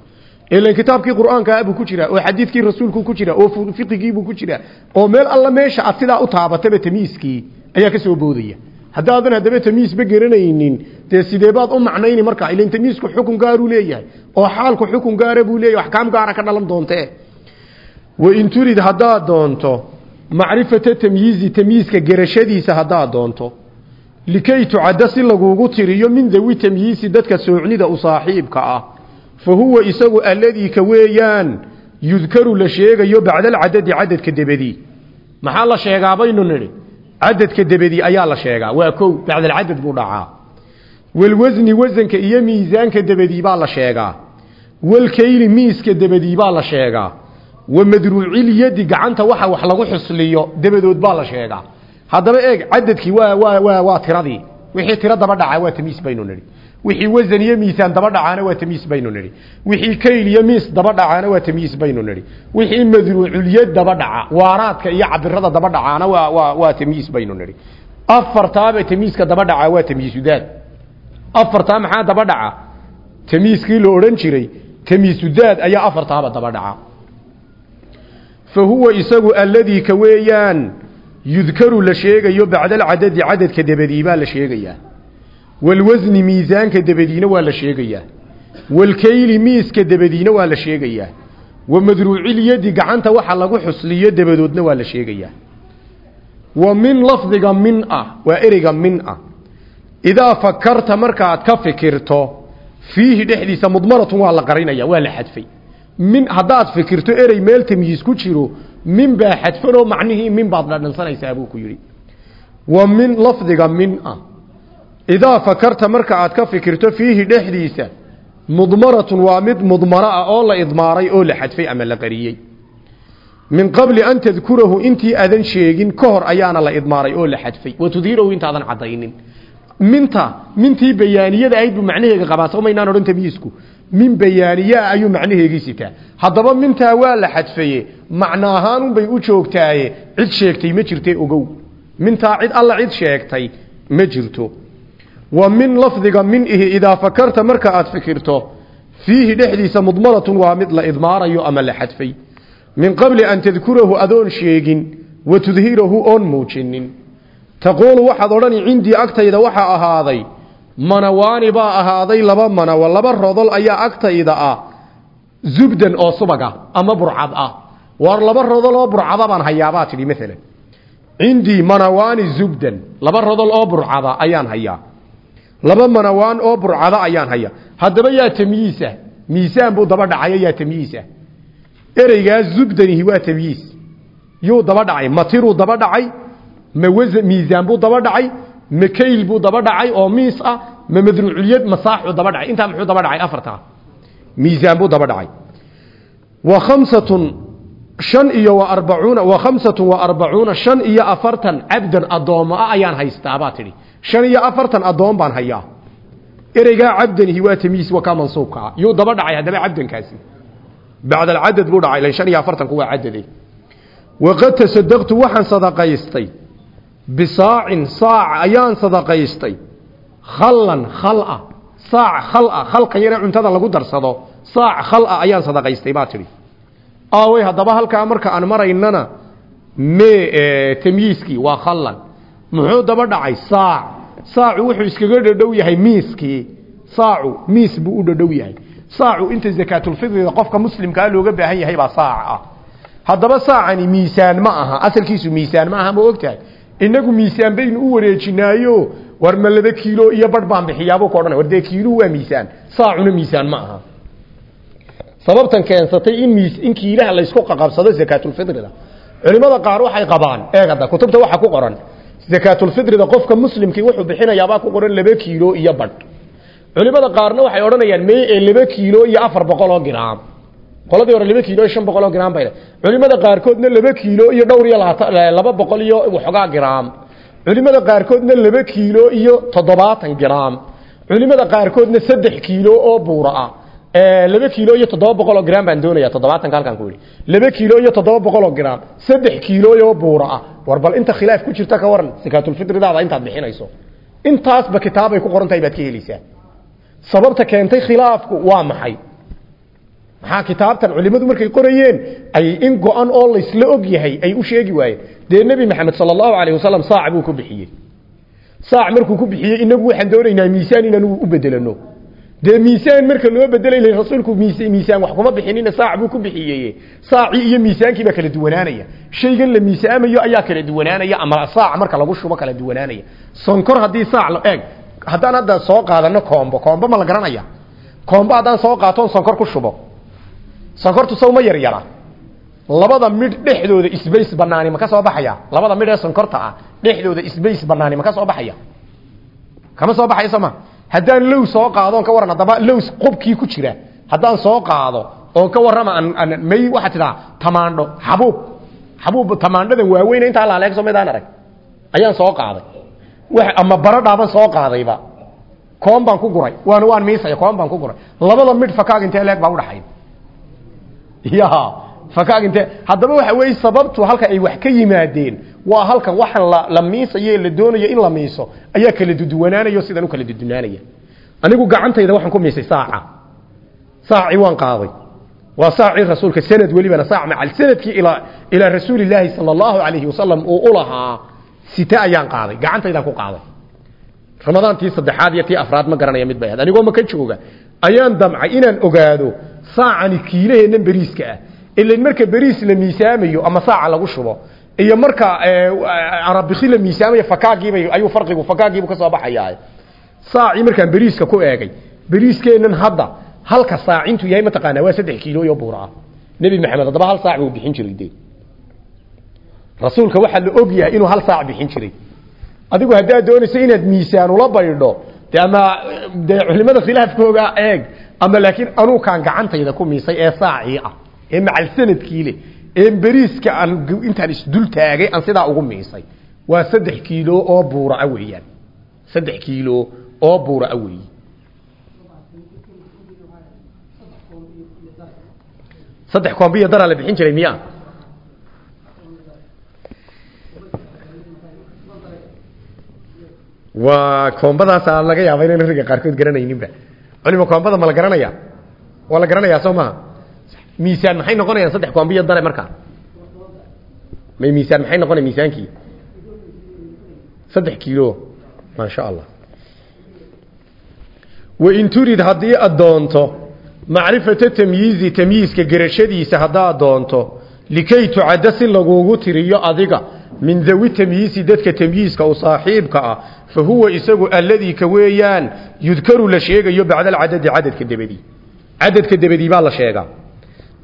Ilan kitaabkii qur'aanka buu ku jira oo xadiidkii rasuulku ku jira oo fiqigiibuu ku jira oo meel alla meesha aad sidaa u taabataba tamyiiskii ayaa ka soo boodaya. Haddaadan haddaba tamyiisba garanaynin dee sideebaad u macnayni markaa ilan tamyiisku xukun gaaruu leeyahay oo xaalku xukun gaara buu leeyahay axkaam gaara ka dhalan doontee wain turid haddaad doonto macrifata tamyiizi tamyiiska gerashadiisa haddaad doonto. Likay tucadda si laguugu tiriyo min dawi tamyiisi dadka soocnida u saaxiibka ah. Fa huwa isagu alladii ka weeyaan yudkaru la sheegayo bacda alcadadi cadadka debedii maxaa la sheegaa baynu nidhi? Cadadka debedii ayaa la sheegaa. Waa kow bacdalcadad buu dhacaa. Walwasni wasanka iyo miisaanka debedii baa la sheegaa. Walkayli miiska debedii baa la sheegaa wa madruucilyadi gacanta waxa wax lagu xusliyo dabadood baa la sheegaa haddaba eeg cadadkii waa waa waa tiradii. Wixii tiro daba dhacaa waa tamiis baynu nidhi. Wixii wasan iyo miisaan daba dhacaana waa tamiis baynu nidhi. Wixii kayl iyo miis daba dhacaana waa tamiis baynu nidhi. Wixii madruuculyad daba dhaca waaraadka iyo cabirada daba dhacaana waa waa waa tamiis baynu nidhi. Afartaaba tamiiska daba dhacaa waa tamiisudaad afartaa maxaa daba dhaca fa huwa isagu alladii ka weeyaan yudkaru la sheegayo bacda alcadadi cadadka dabadii baa la sheegayaa. Walwasni miisaanka dabadiina waa la sheegayaa. Walkayli miiska dabadiina waa la sheegayaa. Wa madruucilyadi gacanta waxa lagu xusliyo dabadoodna waa la sheegayaa. Wa min lafdiga min ah waa ereyga min ah idaa fakarta markaad ka fikirto fiihi dhexdiisa mudmaratun waa la qarinaya waa la xadfay min haddaad fikirto erey meel tamyiis ku jiro min baa xadfanoo macnihii min baad dhadhansanaysaa buu ku yidhi. Wa min lafdiga min ah. Idaa fakarta marka aad ka fikirto fiihi dhexdiisa mudmaratun waa mid mudmaro ah oo la idmaaray oo la xadfay ama la qariyey. Min qabli an tadkurahu intii aadan sheegin ka hor ayaana la idmaaray oo la xadfay. Wa intaadan caddaynin. Minta mintii bayaaniyada ahayd buu macnaheega qabaa soo odhan tamyiisku min bayaaniyaa ayuu macnaheegii sitaa haddaba mintaa waa la xadfaye macno ahaanunbay u joogtaaye cid sheegtay ma jirte ogow. Mintaa cid alla cid sheegtay ma jirto. Wa min lafdiga min ihi idaa fakarta marka aad fikirto fiihi dhexdiisa mudmaratun waa mid la idmaarayo ama la xadfay. Min qabli an tadkurahu adoon sheegin wa tudhirahu oon muujinin. Taquulu waxaad odhani cindii agtayda waxaa ahaaday manawaani baa ahaaday laba manawa laba rodol ayaa agtayda ah. Zubdan oo subaga ama burcad ah. War laba rodol oo burcada baan hayaabaa tidhi maalan cindii manawaani zubdan laba rodol oo burcada ayaan hayaa. Laba manawaan oo burcada ayaan hayaa. Haddaba yaa tamyiisa. Miisaan buu daba dhacay yaa tamyiisa. Ereygaa zubdanihi waa tamyiis. Yuu daba dhacay matiruu daba dhacay ma miisaan buu daba dhacay ma kayl buu daba dhacay oo miis ah ma madruuculiyad masaaxuu daba dhacay. Intaa muxuu daba dhacay? Afartaa. Miisaan buu daba dhacay. Wa khamsatun shan iyo wa arbacuuna wa khamsatun wa arbacuuna shan iyo afartan cabdan addoommo ah ayaan haystaa baa tidhi. Shan iyo afartan addoon baan hayaa. Ereygaa cabdanihi waa tamiis waa kaa mansuubka ah. Yuu daba dhacay haddaba cabdankaasi. Bacda alcadad buu dhacay ilan shan iyo afartanku waa cadade waqad tasadaqtu waxaan sadaqaystay bisaacin saac ayaan sadaqaystay. Khallan khala saac khala khalkan yare cuntada lagu darsado saac khala ayaan sadaqaystay baa tidhi. Aawey haddaba halkaa marka aan maraynana me tamyiiskii waa khallan. Muxuu daba dhacay? Saac. Saacu wuxuu iskaga dhadhow yahay miiskii. Saacu miis buu u dhadhow yahay. Saacu inta zakaatulfidriga qofka muslimkaa looga baahan yahay baa saac ah. Haddaba saacani miisaan ma aha. Asalkiisu miisaan ma aha ma ogtahay inagu miisaan baynu u wareejinaayo war ma laba kiilo iyo bar baan bixiyaabuu ka war dee kiiluhu waa miisaan. Saacuna miisaan ma aha. Sababtan keensatay in miis in kiilaha laysku qaqabsado zakaatulfidrida culimada qaar waxay qabaan eegada kutubta waxa ku qoran. Zakaatulfitrida qofka muslimkii wuxuu bixinayaabaa ku qoran laba kiilo iyo badh. Culimada qaarna waxay odhanayaan may ee laba kiilo iyo afar boqol oo gram qoladii hore laba kiilo iyo shan boqol oo gram bay culimada qaarkoodna iyo dhowr iyo laba boqol iyo waxoogaa gram. Culimada qaarkoodna laba kiilo iyo toddobaatan gram. Culimada qaarkoodna saddex kiilo oo buura ah. Laba kiilo iyo toddoba boqol baan doonaya toddobaatanka halkaan ku yidhi. Laba kiilo iyo toddoba boqol oo gram saddex kiilo ah. War inta khilaaf ku jirta ka waran sakaatulfitridaada intaad bixinayso. Intaasba kitaabay ku qoran baad ka helaysaa. Sababta keentay khilaafku waa maxay maxaa kitaabtan culimadu markay qorayeen ay in go-an oo laysla og yahay ay u sheegi waayeen. Dee nebi maxamed sala allahu calayh saac buu ku bixiyey. Saac markuu ku bixiyey inagu waxaan doonaynaa miisaan inaanu u bedelano dee miisaan marka loo bedelay rasuulku miisaan wax kuma bixinina saac buu ku bixiyey. Saacii iyo miisaankii baa kala duwanaanaya. Shaygan la miisaamayo ayaa kala duwanaanaya ama saac marka lagu shubo kala duwanaanaya. Sonkor haddii saac la eeg haddaan hadda soo qaadano koombo koombo ma la garanaya. Koombo haddaan soo qaatoon sonkor ku shubo sonkortu saw ma yar yara. Labada midh dhexdooda isbays banaani ma ka soo baxaya? Labada midh ee sonkorta ah dhexdooda isbays banaani ma ka soo baxaya? Kama soo baxayo sooma haddaan low soo qaadon ka waran haddaba lows qubkii ku jira. Haddaan soo qaado oon ka warrama aan may waxaa tidhaha tamaandho xabuub xabuub tamaandhadan waaweyne intaa laaleegso midaan arag. Ayaan soo qaaday. Ama baradhaaban soo qaadayba. Koon ku guray. Waan waan miisaya koon ku guray. Labada midh fakaag intee leeg baa udhaxay ya fakaag intee haddaba waxa weeye sababtu halka ay wax ka yimaadeen waa halkan waxaan la la la doonayo in la miiso ayaa kala duduwanaanayo sidan u kala dudunaanaya anigu gacantayda waxaan ku miisay saaca. Saaci waan qaaday. Waa saaci rasuulka sanad welibana saac macal sannadkii ilaa ilaa rasuulillaahi sala allahu calayhi wasalam uu u lahaa ayaan qaaday. Gacantaydaan ku qaaday. Ramadaantii saddexaad iyo tii afraad ma garanaya mid bay ahayd. Anigoo maka jooga ayaan damcay inaan ogaado saacani kiilaheennan beriiska ah. Ilan marka beriis la miisaamayo ama saaca lagu shubo iyo marka arabiki la miisaamayo fakaagiibay ayuu farqigu fakaagiibu ka soo baxayaa. Saacii markaan beriiska ku eegay beriiskeennan hadda halka saacintu yahay mataqaanaa waa saddex kiilooyo buura ah maxamed haddaba hal saac buu bixin jiray dee. Rasuulka waxaa la og yahay inuu hal saac bixin jiray. Adigu haddaad doonayso inaad miisaan ula baydho ama dee culimada khilaafkooga eeg ama laakiin anuukaan gacantayda ku miisay ee saacii ah ee macal sannadkii ee beriiska aan intaan isdul taagay aan sidaa ugu miisay. Waa saddex kiilo oo buuraa weeyaan. Saddex kiilo oo buuraa weeyi. Saddex koombiyo daraa la bixin jiray miya waa koombadaasa laga yaaba inayna ragga qaarkood garanayninba culima koombada ma la garanaya? Waa la garanayaa soo maha miisaan maxay noqonayaan saddex koombiyo dare markaa may miisaan maxay noqonaya miisaankii? Saddex kiilo maasha allah. Wain turid haddii aad doonto macrifata tamyiizi tamyiiska gerashadiisa haddaad doonto likay tucadda si lagugu tiriyo adiga min dawi tamyiisi dadka tamyiiska u saaxiibka ah fa huwa isagu alladii ka weeyaan yudkaru la sheegayo bacda alcadadi cadadka debedii cadadka debedii baa la sheegaa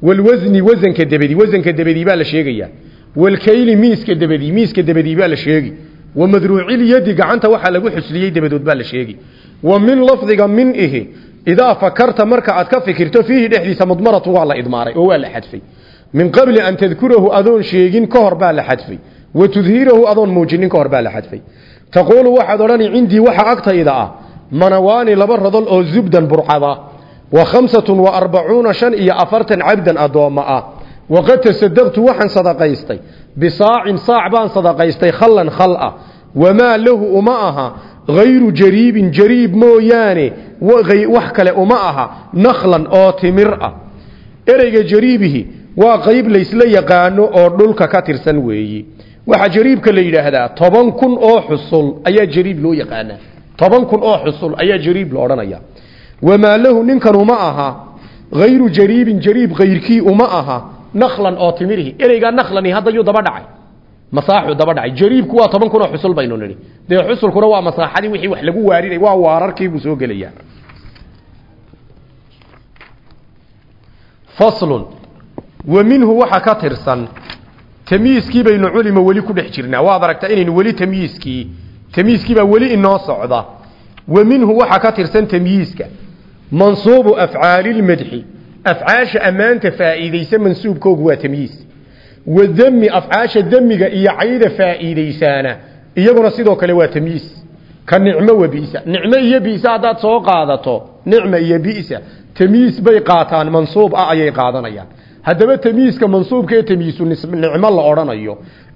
walwasni wasanka debedii wasanka debedii baa la sheegayaa walkayli miiska debedii miiska debedii baa la sheegi wa madruucilyadi gacanta waxaa lagu xusliyey debadood baa la sheegi wa min lafdiga min ihi idaa fakarta marka aad ka fikirto fiihi dhexdiisa mudmaratu waa la idmaaray oo waa la xadfay min qabli an tadkurahu adoon sheegin ka hor baa la xadfay wa tudhirahu adoon muujinin ka hor baa la xadfay taquulu waxaad odhani cindii waxa agtayda ah manawaani laba rodol oo zubdan burcada wa khamsatun wa arbacuuna shan iyo afartan cabdan addoommo ah waqad tasadaqtu waxaan sadaqaystay bisaacin saac baan sadaqaystay khallan khal ah wamaa lahu uma aha hayru jariibin jariib mooyaane wax kale uma aha nakhlan oo timir ah ereyga jariibihi waa qayb laysla yaqaano oo dhulka ka tirsan weeyi waxaa jariibka la yidhaahdaa toban kun oo xusul ayaa jariib loo yaqaanaa. Toban kun oo xusul ayaa jariib lo odhanaya wamaa lahu ninkan uma aha hayru jariibin jariib kayrkii uma aha naklan oo timirihi. Ereygaa naklani haddayuu daba dhacay. Masaaxuu daba dhacay. Jariibku waa toban kun oo xusul baynu nidhi. Dee xusulkuna waa masaaxadii wixii wax lagu waarinay waa waararkiibuu soo gelayaa. Faslun. Wa minhu waxa ka tirsan tamyiiskii baynu culima weli ku dhex jirnaa. Waad aragtaa inaynu weli tamyiiskii tamyiiskii baa weli inoo socda. Wa minhu waxaa ka tirsan tamyiiska mansuubu afcaalilmadxi afcaasha ammaanta faa'iidaysa mansuubkoogu waa tamyiis wa demi afcaasha demiga iyo cayda faa'iidaysaana iyaguna sidoo kale waa tamyiis ka nicmo wa bisa. Nicmo iyo bisa haddaad soo qaadato nicma iyo bisa. Tamyiis bay qaataan mansuub ah ayay qaadanayaan haddaba tamyiiska mansuubka ee tamyiisu nicmo la odhanayo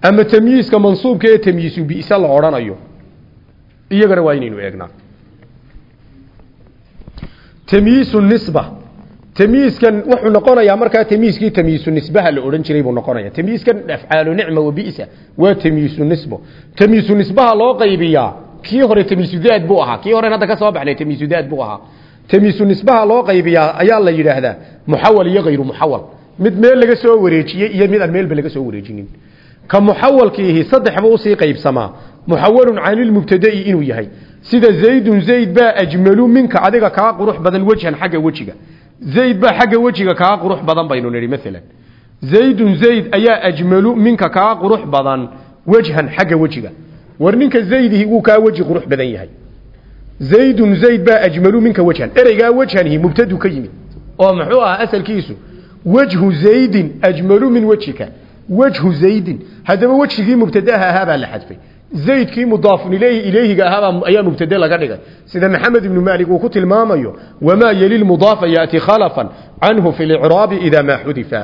ama tamyiiska mansuubka ee tamyiisu bisa la odhanayo iyagana waa inaynu eegnaa tamyiisu nisba tamyiiskan wuxuu noqonayaa markaa tamyiiskii tamyiisu nisbaha la odhan jiray buu noqonaya. Tamyiiskan afcaalu nicma wa bisa waa tamyiisu nisbo. Tamyiisu nisbaha loo qaybiyaa kii hore tamyiisu daad buu ahaa. Kii horen hadda ka soo baxnay tamyiisu daad buu ahaa. Tamyiisu nisbaha loo qaybiyaa ayaa la yidhaahdaa muxawal iyo hayru muxawal mid meel laga soo wareejiyey iyo mid aan meelba laga soo wareejinin. Ka muxawalkiihi saddexba u sii qaybsamaa. Muxawalun canilmubtada'i inuu yahay. Sida zaydun zayd baa ajmalu minka adiga kaa qurux badan wejhan xagga wejiga. Zayd baa xagga wejiga kaa qurux badan baynu nidhi maalan zaydun zayd ayaa ajmalu minka kaa qurux badan wejhan xagga wejiga. War ninka zaydihi wuu kaa weji qurux badan yahay. Zaydun zayd baa ajmalu minka wejhan ereygaa wejhanhi mubtadu ka oo muxuu ahaa asalkiisu wejhu zaydin ajmalu min wejhika wejhu zaydin haddaba wejigii mubtadaha ahaa baa la xadfay zaydkii mudaafun ilayhi ilayhiga ahaabaa ayaa mubtade laga dhigay sida maxamed ibnu maalik uu ku tilmaamayo wamaa yeli lmudaafa yaati khalafan canhu fi licraabi idaa maa xudifa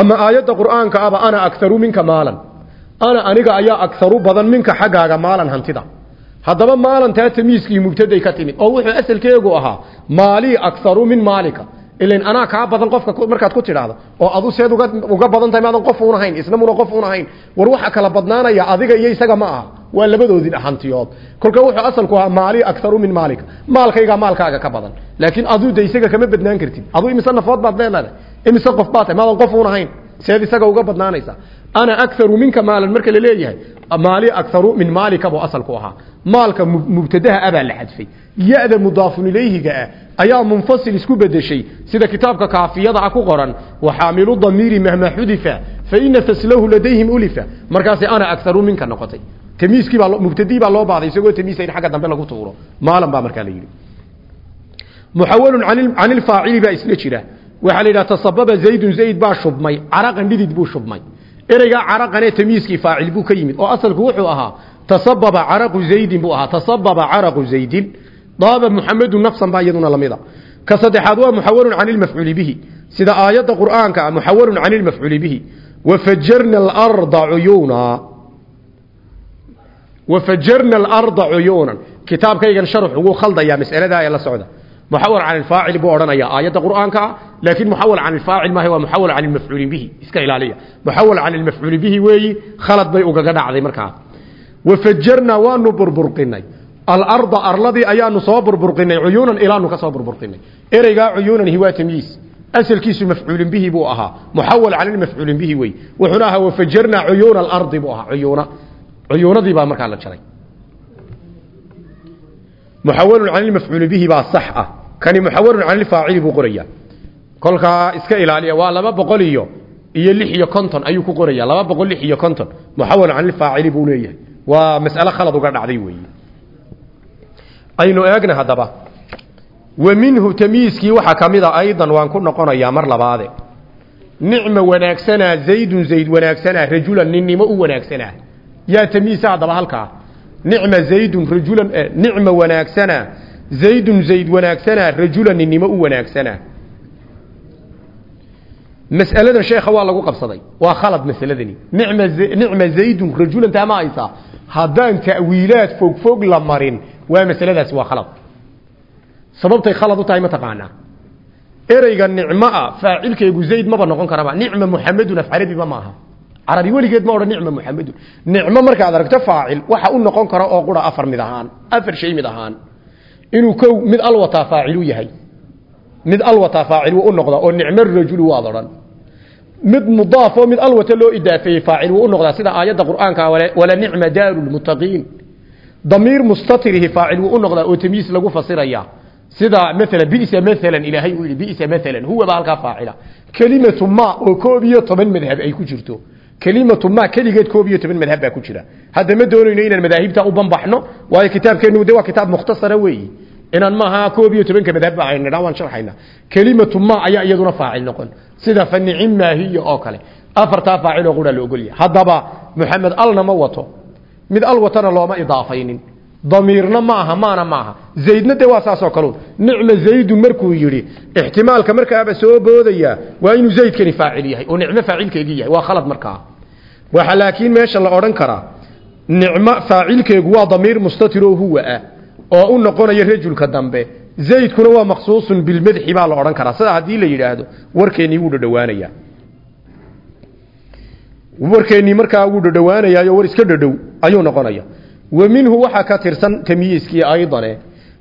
ama aayadda qur'aanka aba ana akaru minka maalan ana aniga ayaa akaru badan minka xaggaaga maalan hantida haddaba maalantaa tamiiskii mubtaday ka timid oo wuxuu asalkeegu ahaa maalii akaru min maalika ilan anaa kaa badan qofka markaad ku tidhaahdo oo adu seed uga uga badan tahay maadan qof uun ahayn isna muna qof uun ahayn war waxa kala badnaanaya adiga iyo isaga ma aha waa labadoodii hantiyood kolka wuxuu asalku ahaa maali aktaru min maalika. Maalkayga maalkaaga ka badan. Laakiin aduu de isaga kama badnaan kartid. Aduu imise nafood baad leedahay? Imise qof baad tahay? Maadan qof uun ahayn? Seed isaga uga badnaanaysa. Ana akaru minka maalan marka la leeyahay maali akaru min maalika buu asalku ahaa. Maalka mubtadaha abaa la xadfay. Ya-da mudaafun ilayhiga ah ayaa munfasil isku bedeshay sida kitaabka kaafiyada ah ku qoran waxaamilu damiiri mahma xudifa faina faslahu ladayhim ulifa. Markaasi ana akaru minka noqotay. Tamiiskii baa mubtadii baa loo baaday isagoo tamiisa in xagga dambe lagu tuuro. Maalan baa markaa la yidhi. Muxawalun can ilfaacili baa isla jira. Waxaa la yidhaha tasababa zaydun zayd baa shubmay ereygaa caraqanee tamiiskii faacil buu ka yimid oo asalku wuxuu ahaa tasababa caraqu zaydin buu ahaa. Tasababa caraqu zaydin. Daaba muxamedun nafsan baa lamida ka saddexaad waa muxawalun can ilmafcuuli bihi. Sida aayadda qur'aanka ah muxawalun can ilmafcuuli bihi wafajarna alarda cuyuuna wafajarna alarda cuyuunan kitaabkaygan sharx ugu khaldayaa mas'aladaa ee la socda muxawal can ilfaacil buu odhanayaa aayadda qur'aanka ah laakiin muxawal can ilfaacil maaha waa muxawal can ilmafcuuli bihi. Iska ilaaliya. Muxawal can ilmafcuuli bihi weeyi khalad bay ugaga dhacday markaa. Wafajarnaa waanu burburqinay. Alarda arladii ayaanu soo burburqinay cuyuunan ilaanu ka soo burburqinay. Ereygaa cuyuunanhi waa tamyiis asalkiisu mafcuulin bihi buu ahaa. Muxawal can ilmafcuulin bihi wey wuxuuna ahaa wafajarnaa cuyuuna alardi buu ahaa. Cuyuuna cuyuunadii baa markaa la jaray muxawalun can ilmafcuuli bihi baa sax ah. Kani muxawalun can ilfaacili buu qorayaa. Kolkaa iska ilaaliya waa laba boqol iyo iyo lix iyo konton ayuu ku qorayaa. Laba boqol lix iyo konton. Muxawalun can ilfaacili buu leeyahay. Waa mas'ale khalad uga dhacday weeye. Aynu eegna haddaba wa minhu tamyiiskii waxaa ka mid a aydan waan ku noqonayaa mar labaade. Nicma wanaagsanaa zaydun zayd wanaagsanaa rajulan ninnimo u wanaagsanaa. Yaa tamyiisa haddaba halkaa nicma zaydun rajulan nicma wanaagsanaa zaydun zayd wanaagsanaa rajulan ninnimo u wanaagsanaa mas'aladan sheekha waa lagu qabsaday. Waa khalad masaladani. Nicma nicma zaydun rajulan taa ma haysaa haddaan ta'wiilaad fog fog la marin waa masaladaasi waa khalad. Sababtay khalad u tahay ma taqaanaa. Ereyga nicmo ah faacilkeegu zayd maba noqon karaba. Nicma muxamedun af carabiba maaha carabi weligeed ma odhan nicma muxamedun nicmo markaad aragto faacil waxa u noqon kara oo qura afar mid ahaan afar shay mid ahaan. Inuu kow mid alwataa faacilu yahay. Mid alwataa faacil wuu u oo nicmo rajulu waad odhan. Mid mudaaf oo mid alwata loo idaafeeyey faacil wuu u sida aayadda qur'aanka wala nicma daaru lmuttaqiin damiir mustatirihi faacil wuu u oo tamyiis lagu fasiraya. Sida maala bisa maalan ilaahay uu yidhi bisa maalan huwa baa halkaa faacila. Ma oo koob iyo toban madhab ay ku jirto kelimatu ma keligeed koob iyo toban madhab baa ku jira. Hadda ma doonayno inaan madaahibta u banbaxno? Waayo kitaabkeenu waa kitaab mukhtasara weeyi. Inaan maaha koob iyo madhab baa aynu waan sharxayna. Kelimatu ma ayaa iyaduna faacil noqon. Sida fanicin maahiya oo kale. Afartaa faacil oo qura la ogolyahay haddaba maxamed alna ma wato. Mid al watana looma idaafaynin damiirna maaha maana maaha. Zaydna de waa saasoo kalun nicma zaydun markuu yidhi ixtimaalka markaaba soo boodaya waa inuu zaydkani faacil yahay. Oo nicmo faacilkeegii yahay waa khalad markaa waxa laakiin meesha la odhan karaa nicmo faacilkeegu waa damiir mustatiroo huwa ah oo u noqonaya rajulka dambe. Zaydkuna waa maqsuusun bilmadxi baa la odhan karaa. Sida haddii la yidhaahdo warkeennii wuu dhadhowaanaya warkeennii markaa wuu dhadhowaanayaayo war iska dhadhow ayuu noqonaya wa minhu waxaa ka tirsan tamyiiskii aydane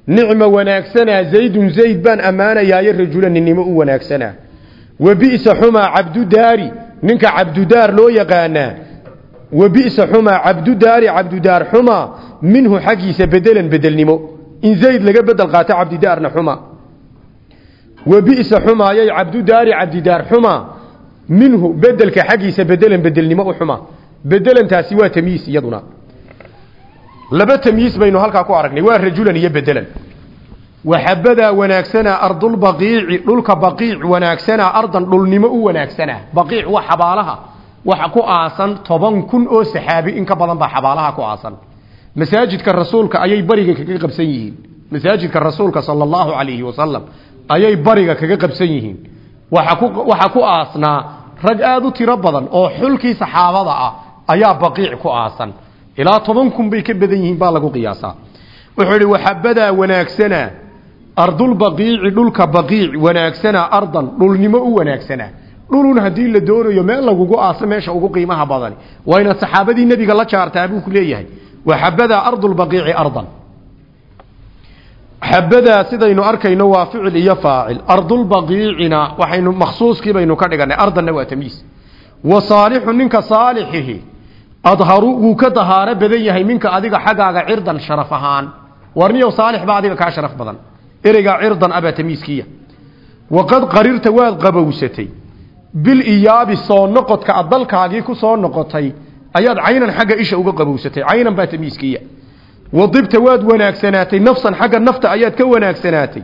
nicma wanaagsanaa zaydun zayd baan ammaanayaayo rajula ninnimo u wanaagsanaa. Wa bi'sa xumaa cabdudaari ninka cabdudaar loo yaqaanaa. Wa bi'sa xumaa cabdudaari cabdudaar xumaa minhu xaggiisa bedelan bedelnimo. In zayd laga bedel qaato cabdidaarna xumaa wa bi'sa xumaayay cabdudaari cabdidaar xumaa minhu bedelka xaggiisa bedelan bedelnimo u xumaa bedelantaasi waa tamyiis iyaduna laba tamyiis baynu halkaa ku aragnay waa rajulan iyo bedelan waxabadaa wanaagsanaa ardulbaqiici dhulka baqiic wanaagsanaa ardan dhulnimo u wanaagsanaa baqiic waa xabaalaha waxa ku aasan toban kun oo saxaabi in ka badan baa xabaalaha ku aasan. Masaajidka rasuulka ayay bariga kaga qabsan yihiin. Masaajidka rasuulka sala allahu calayhi wasalam ayay bariga kaga qabsan yihiin. Waxa ku waxa ku aasnaa rag aada u tiro badan oo xulkii saxaabada ah ayaa baqiic ku aasan ilaa toban kun bay ka badan yihiin baa lagu qiyaasaa. Wuxuu idhi waxabadaa wanaagsanaa ardulbaqiici dhulka baqiic wanaagsanaa ardan dhulnimo u wanaagsanaa dhulun haddii la doonayo meel lagugu aaso meesha ugu qiimaha badani waa inaad saxaabadii la jaartaa buu ku leeyahay. Waxabadaa ardulbaqiici ardan. Xabadaa sidaynu arkayno waa ficil iyo faacil. Ardulbaqiicina waxaynu makhsuuskii ka dhiganay ardanna waa tamyiis wa saalixu ninka saalixihi adharu wuu ka dahaaro badan yahay minka adiga xaggaaga cirdan sharaf ahaan. Warniyow saalix baa adiga kaa sharaf badan. Ereygaa cirdan abaa tamyiiskiya waqad qarirta waad qabowsatay. Bil iyaabi soo noqodka ad dalkaagii ku soo noqotay ayaad caynan xagga isha uga qabowsatay. Caynan baa tamyiiskiya wadibta waad wanaagsanaatay nafsan xagga nafta ayaad ka wanaagsanaatay.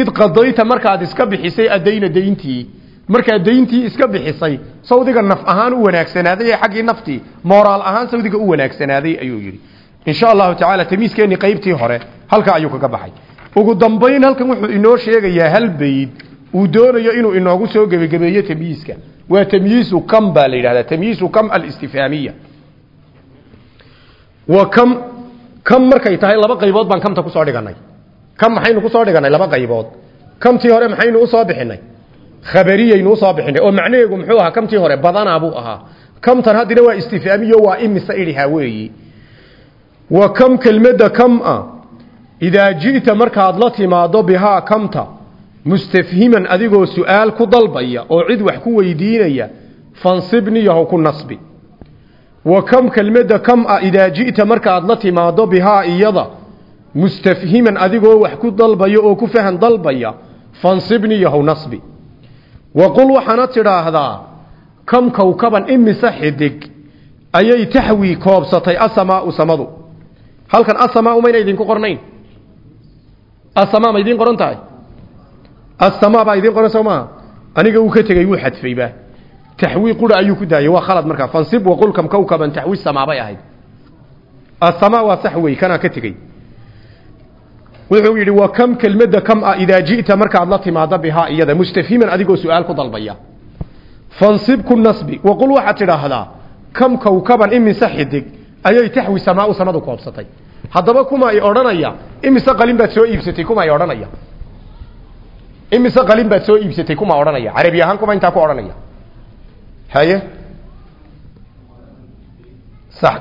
Id qadayta markaad iska bixisay adayna dayntii markaad dayntii iska bixisay sawdiga naf ahaan u wanaagsanaaday ee xaggii naftii moraal ahaan sawdiga u wanaagsanaaday ayuu yidhi. Insha allahu tacaala tamiiskeenii qaybtii hore halka ayuu kaga baxay. Ugu dambayn halkan wuxuu inoo sheegayaa hal uu doonayo inuu inoogu soo gebagabeeyo tamyiiska waa tamyiisu kam baa la yidhahdaa? Tamyiisu kam alistifhaamiya wa kam kam markay tahay laba qaybood baan kamta ku soo dhiganay. Kam maxaynu ku soo dhiganay laba qaybood? Kamtii hore maxaynu u soo bixinay khabariyaynu u soo bixinay oo macnaheegu muxuu ahaa kamtii hore badanaa buu ahaa. Kamtan haddina waa istifhaamiyo waa imisa idhiha weeyi? Wa kam kelmadda kam a? Idaa ji'ta markaad la timaado bihaa kamta mustafhiman adigoo su'aal ku dalbaya oo cid wax ku weydiinaya fansibni yahow ku nasbi. Wa kam kelmadda kam a? Idaa ji'ta markaad la timaado bihaa iyada mustafhiman adigoo wax ku dalbaya oo ku fahan dalbaya fansibni yahow nasbi wa qul waxaana tidhaahdaa kam kowkaban imise xidig ayay taxwii koobsatay asamaau samadu halkan asamaau mayna idinku qornayn asamaa ma idiin qoran tahay asamaa baa idiin qoran soo maaha aniga uu ka tegey wuu xadfayba taxwii qura ayuu ku daayay waa khalad markaa fansib waqul kam kowkaban taxwii samaa bay ahayd asamaa waa sax wey kanaa ka tegey wuxuu yidhi wa kam kelmadda kam a idaa ji'ta? Markaad la timaado bihaa iyada mustafhiman adigoo su'aal ku dalbaya. Fansib ku nasbi. Waqul waxaad tidhaahdaa kam kowkaban imise xidig ayay taxwi samaau samadu koobsatay. Haddaba kuma ay odhanaya imise qalin baad soo iibsatay kuma ay odhanaya. Imise qalin baad soo iibsatay kuma odhanaya. Carabi ahaan kuma intaa ku odhanaya. Haye?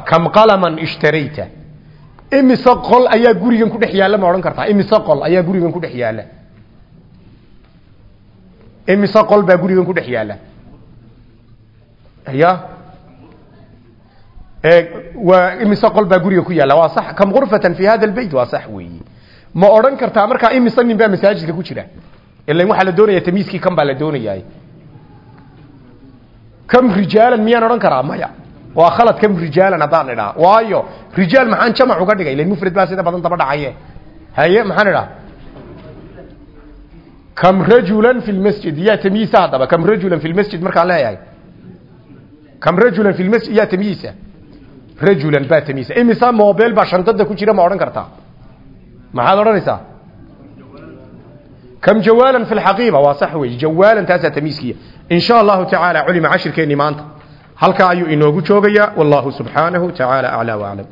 Kam qalaman ishtarayta imise qol ayaa gurigan ku dhex yaalla ma odhan kartaa? Imise qol ayaa gurigan ku dhex yaalla. Imise qol baa gurigan ku dhex yaalla. Ya waa imise qol baa guriga ku yaalla. Waa sax kam qurfatan fi hada albayt waa sax weeye ma odhan kartaa markaa imise nin baa masaajidka ku jira. Ilan waxaa la doonaya tamiiskii kan baa la doonayaa? Kam rijaalan miyaan odhan karaa? Maya waa khalad kam rijaalan haddaan idhaa. Waayo rijaal maxaan jamac uga dhigay? Mufrad baa sida badan daba dhacaye. Haye maxaan idhaa? Kam rajulan fi lmasjid yaa tamyiisa haddaba? Kam rajulan fi lmasjid markaan leeyahay? Kam rajulan fi lmasjid yaa tamyiisa rajulan baa tamyiisa imisa mobile baa shantada ku jira ma odhan kartaa? Maxaad odhanaysaa? Kam jawaalan fi lxaqiiba waa sax weeye. Jawaalan taasaa tamyiiskiya in sha allahu tacaala culima cashirkeennii maanta halkaa ayuu inoogu joogayaa wallahu subxaanahu tacaala aclaa waclam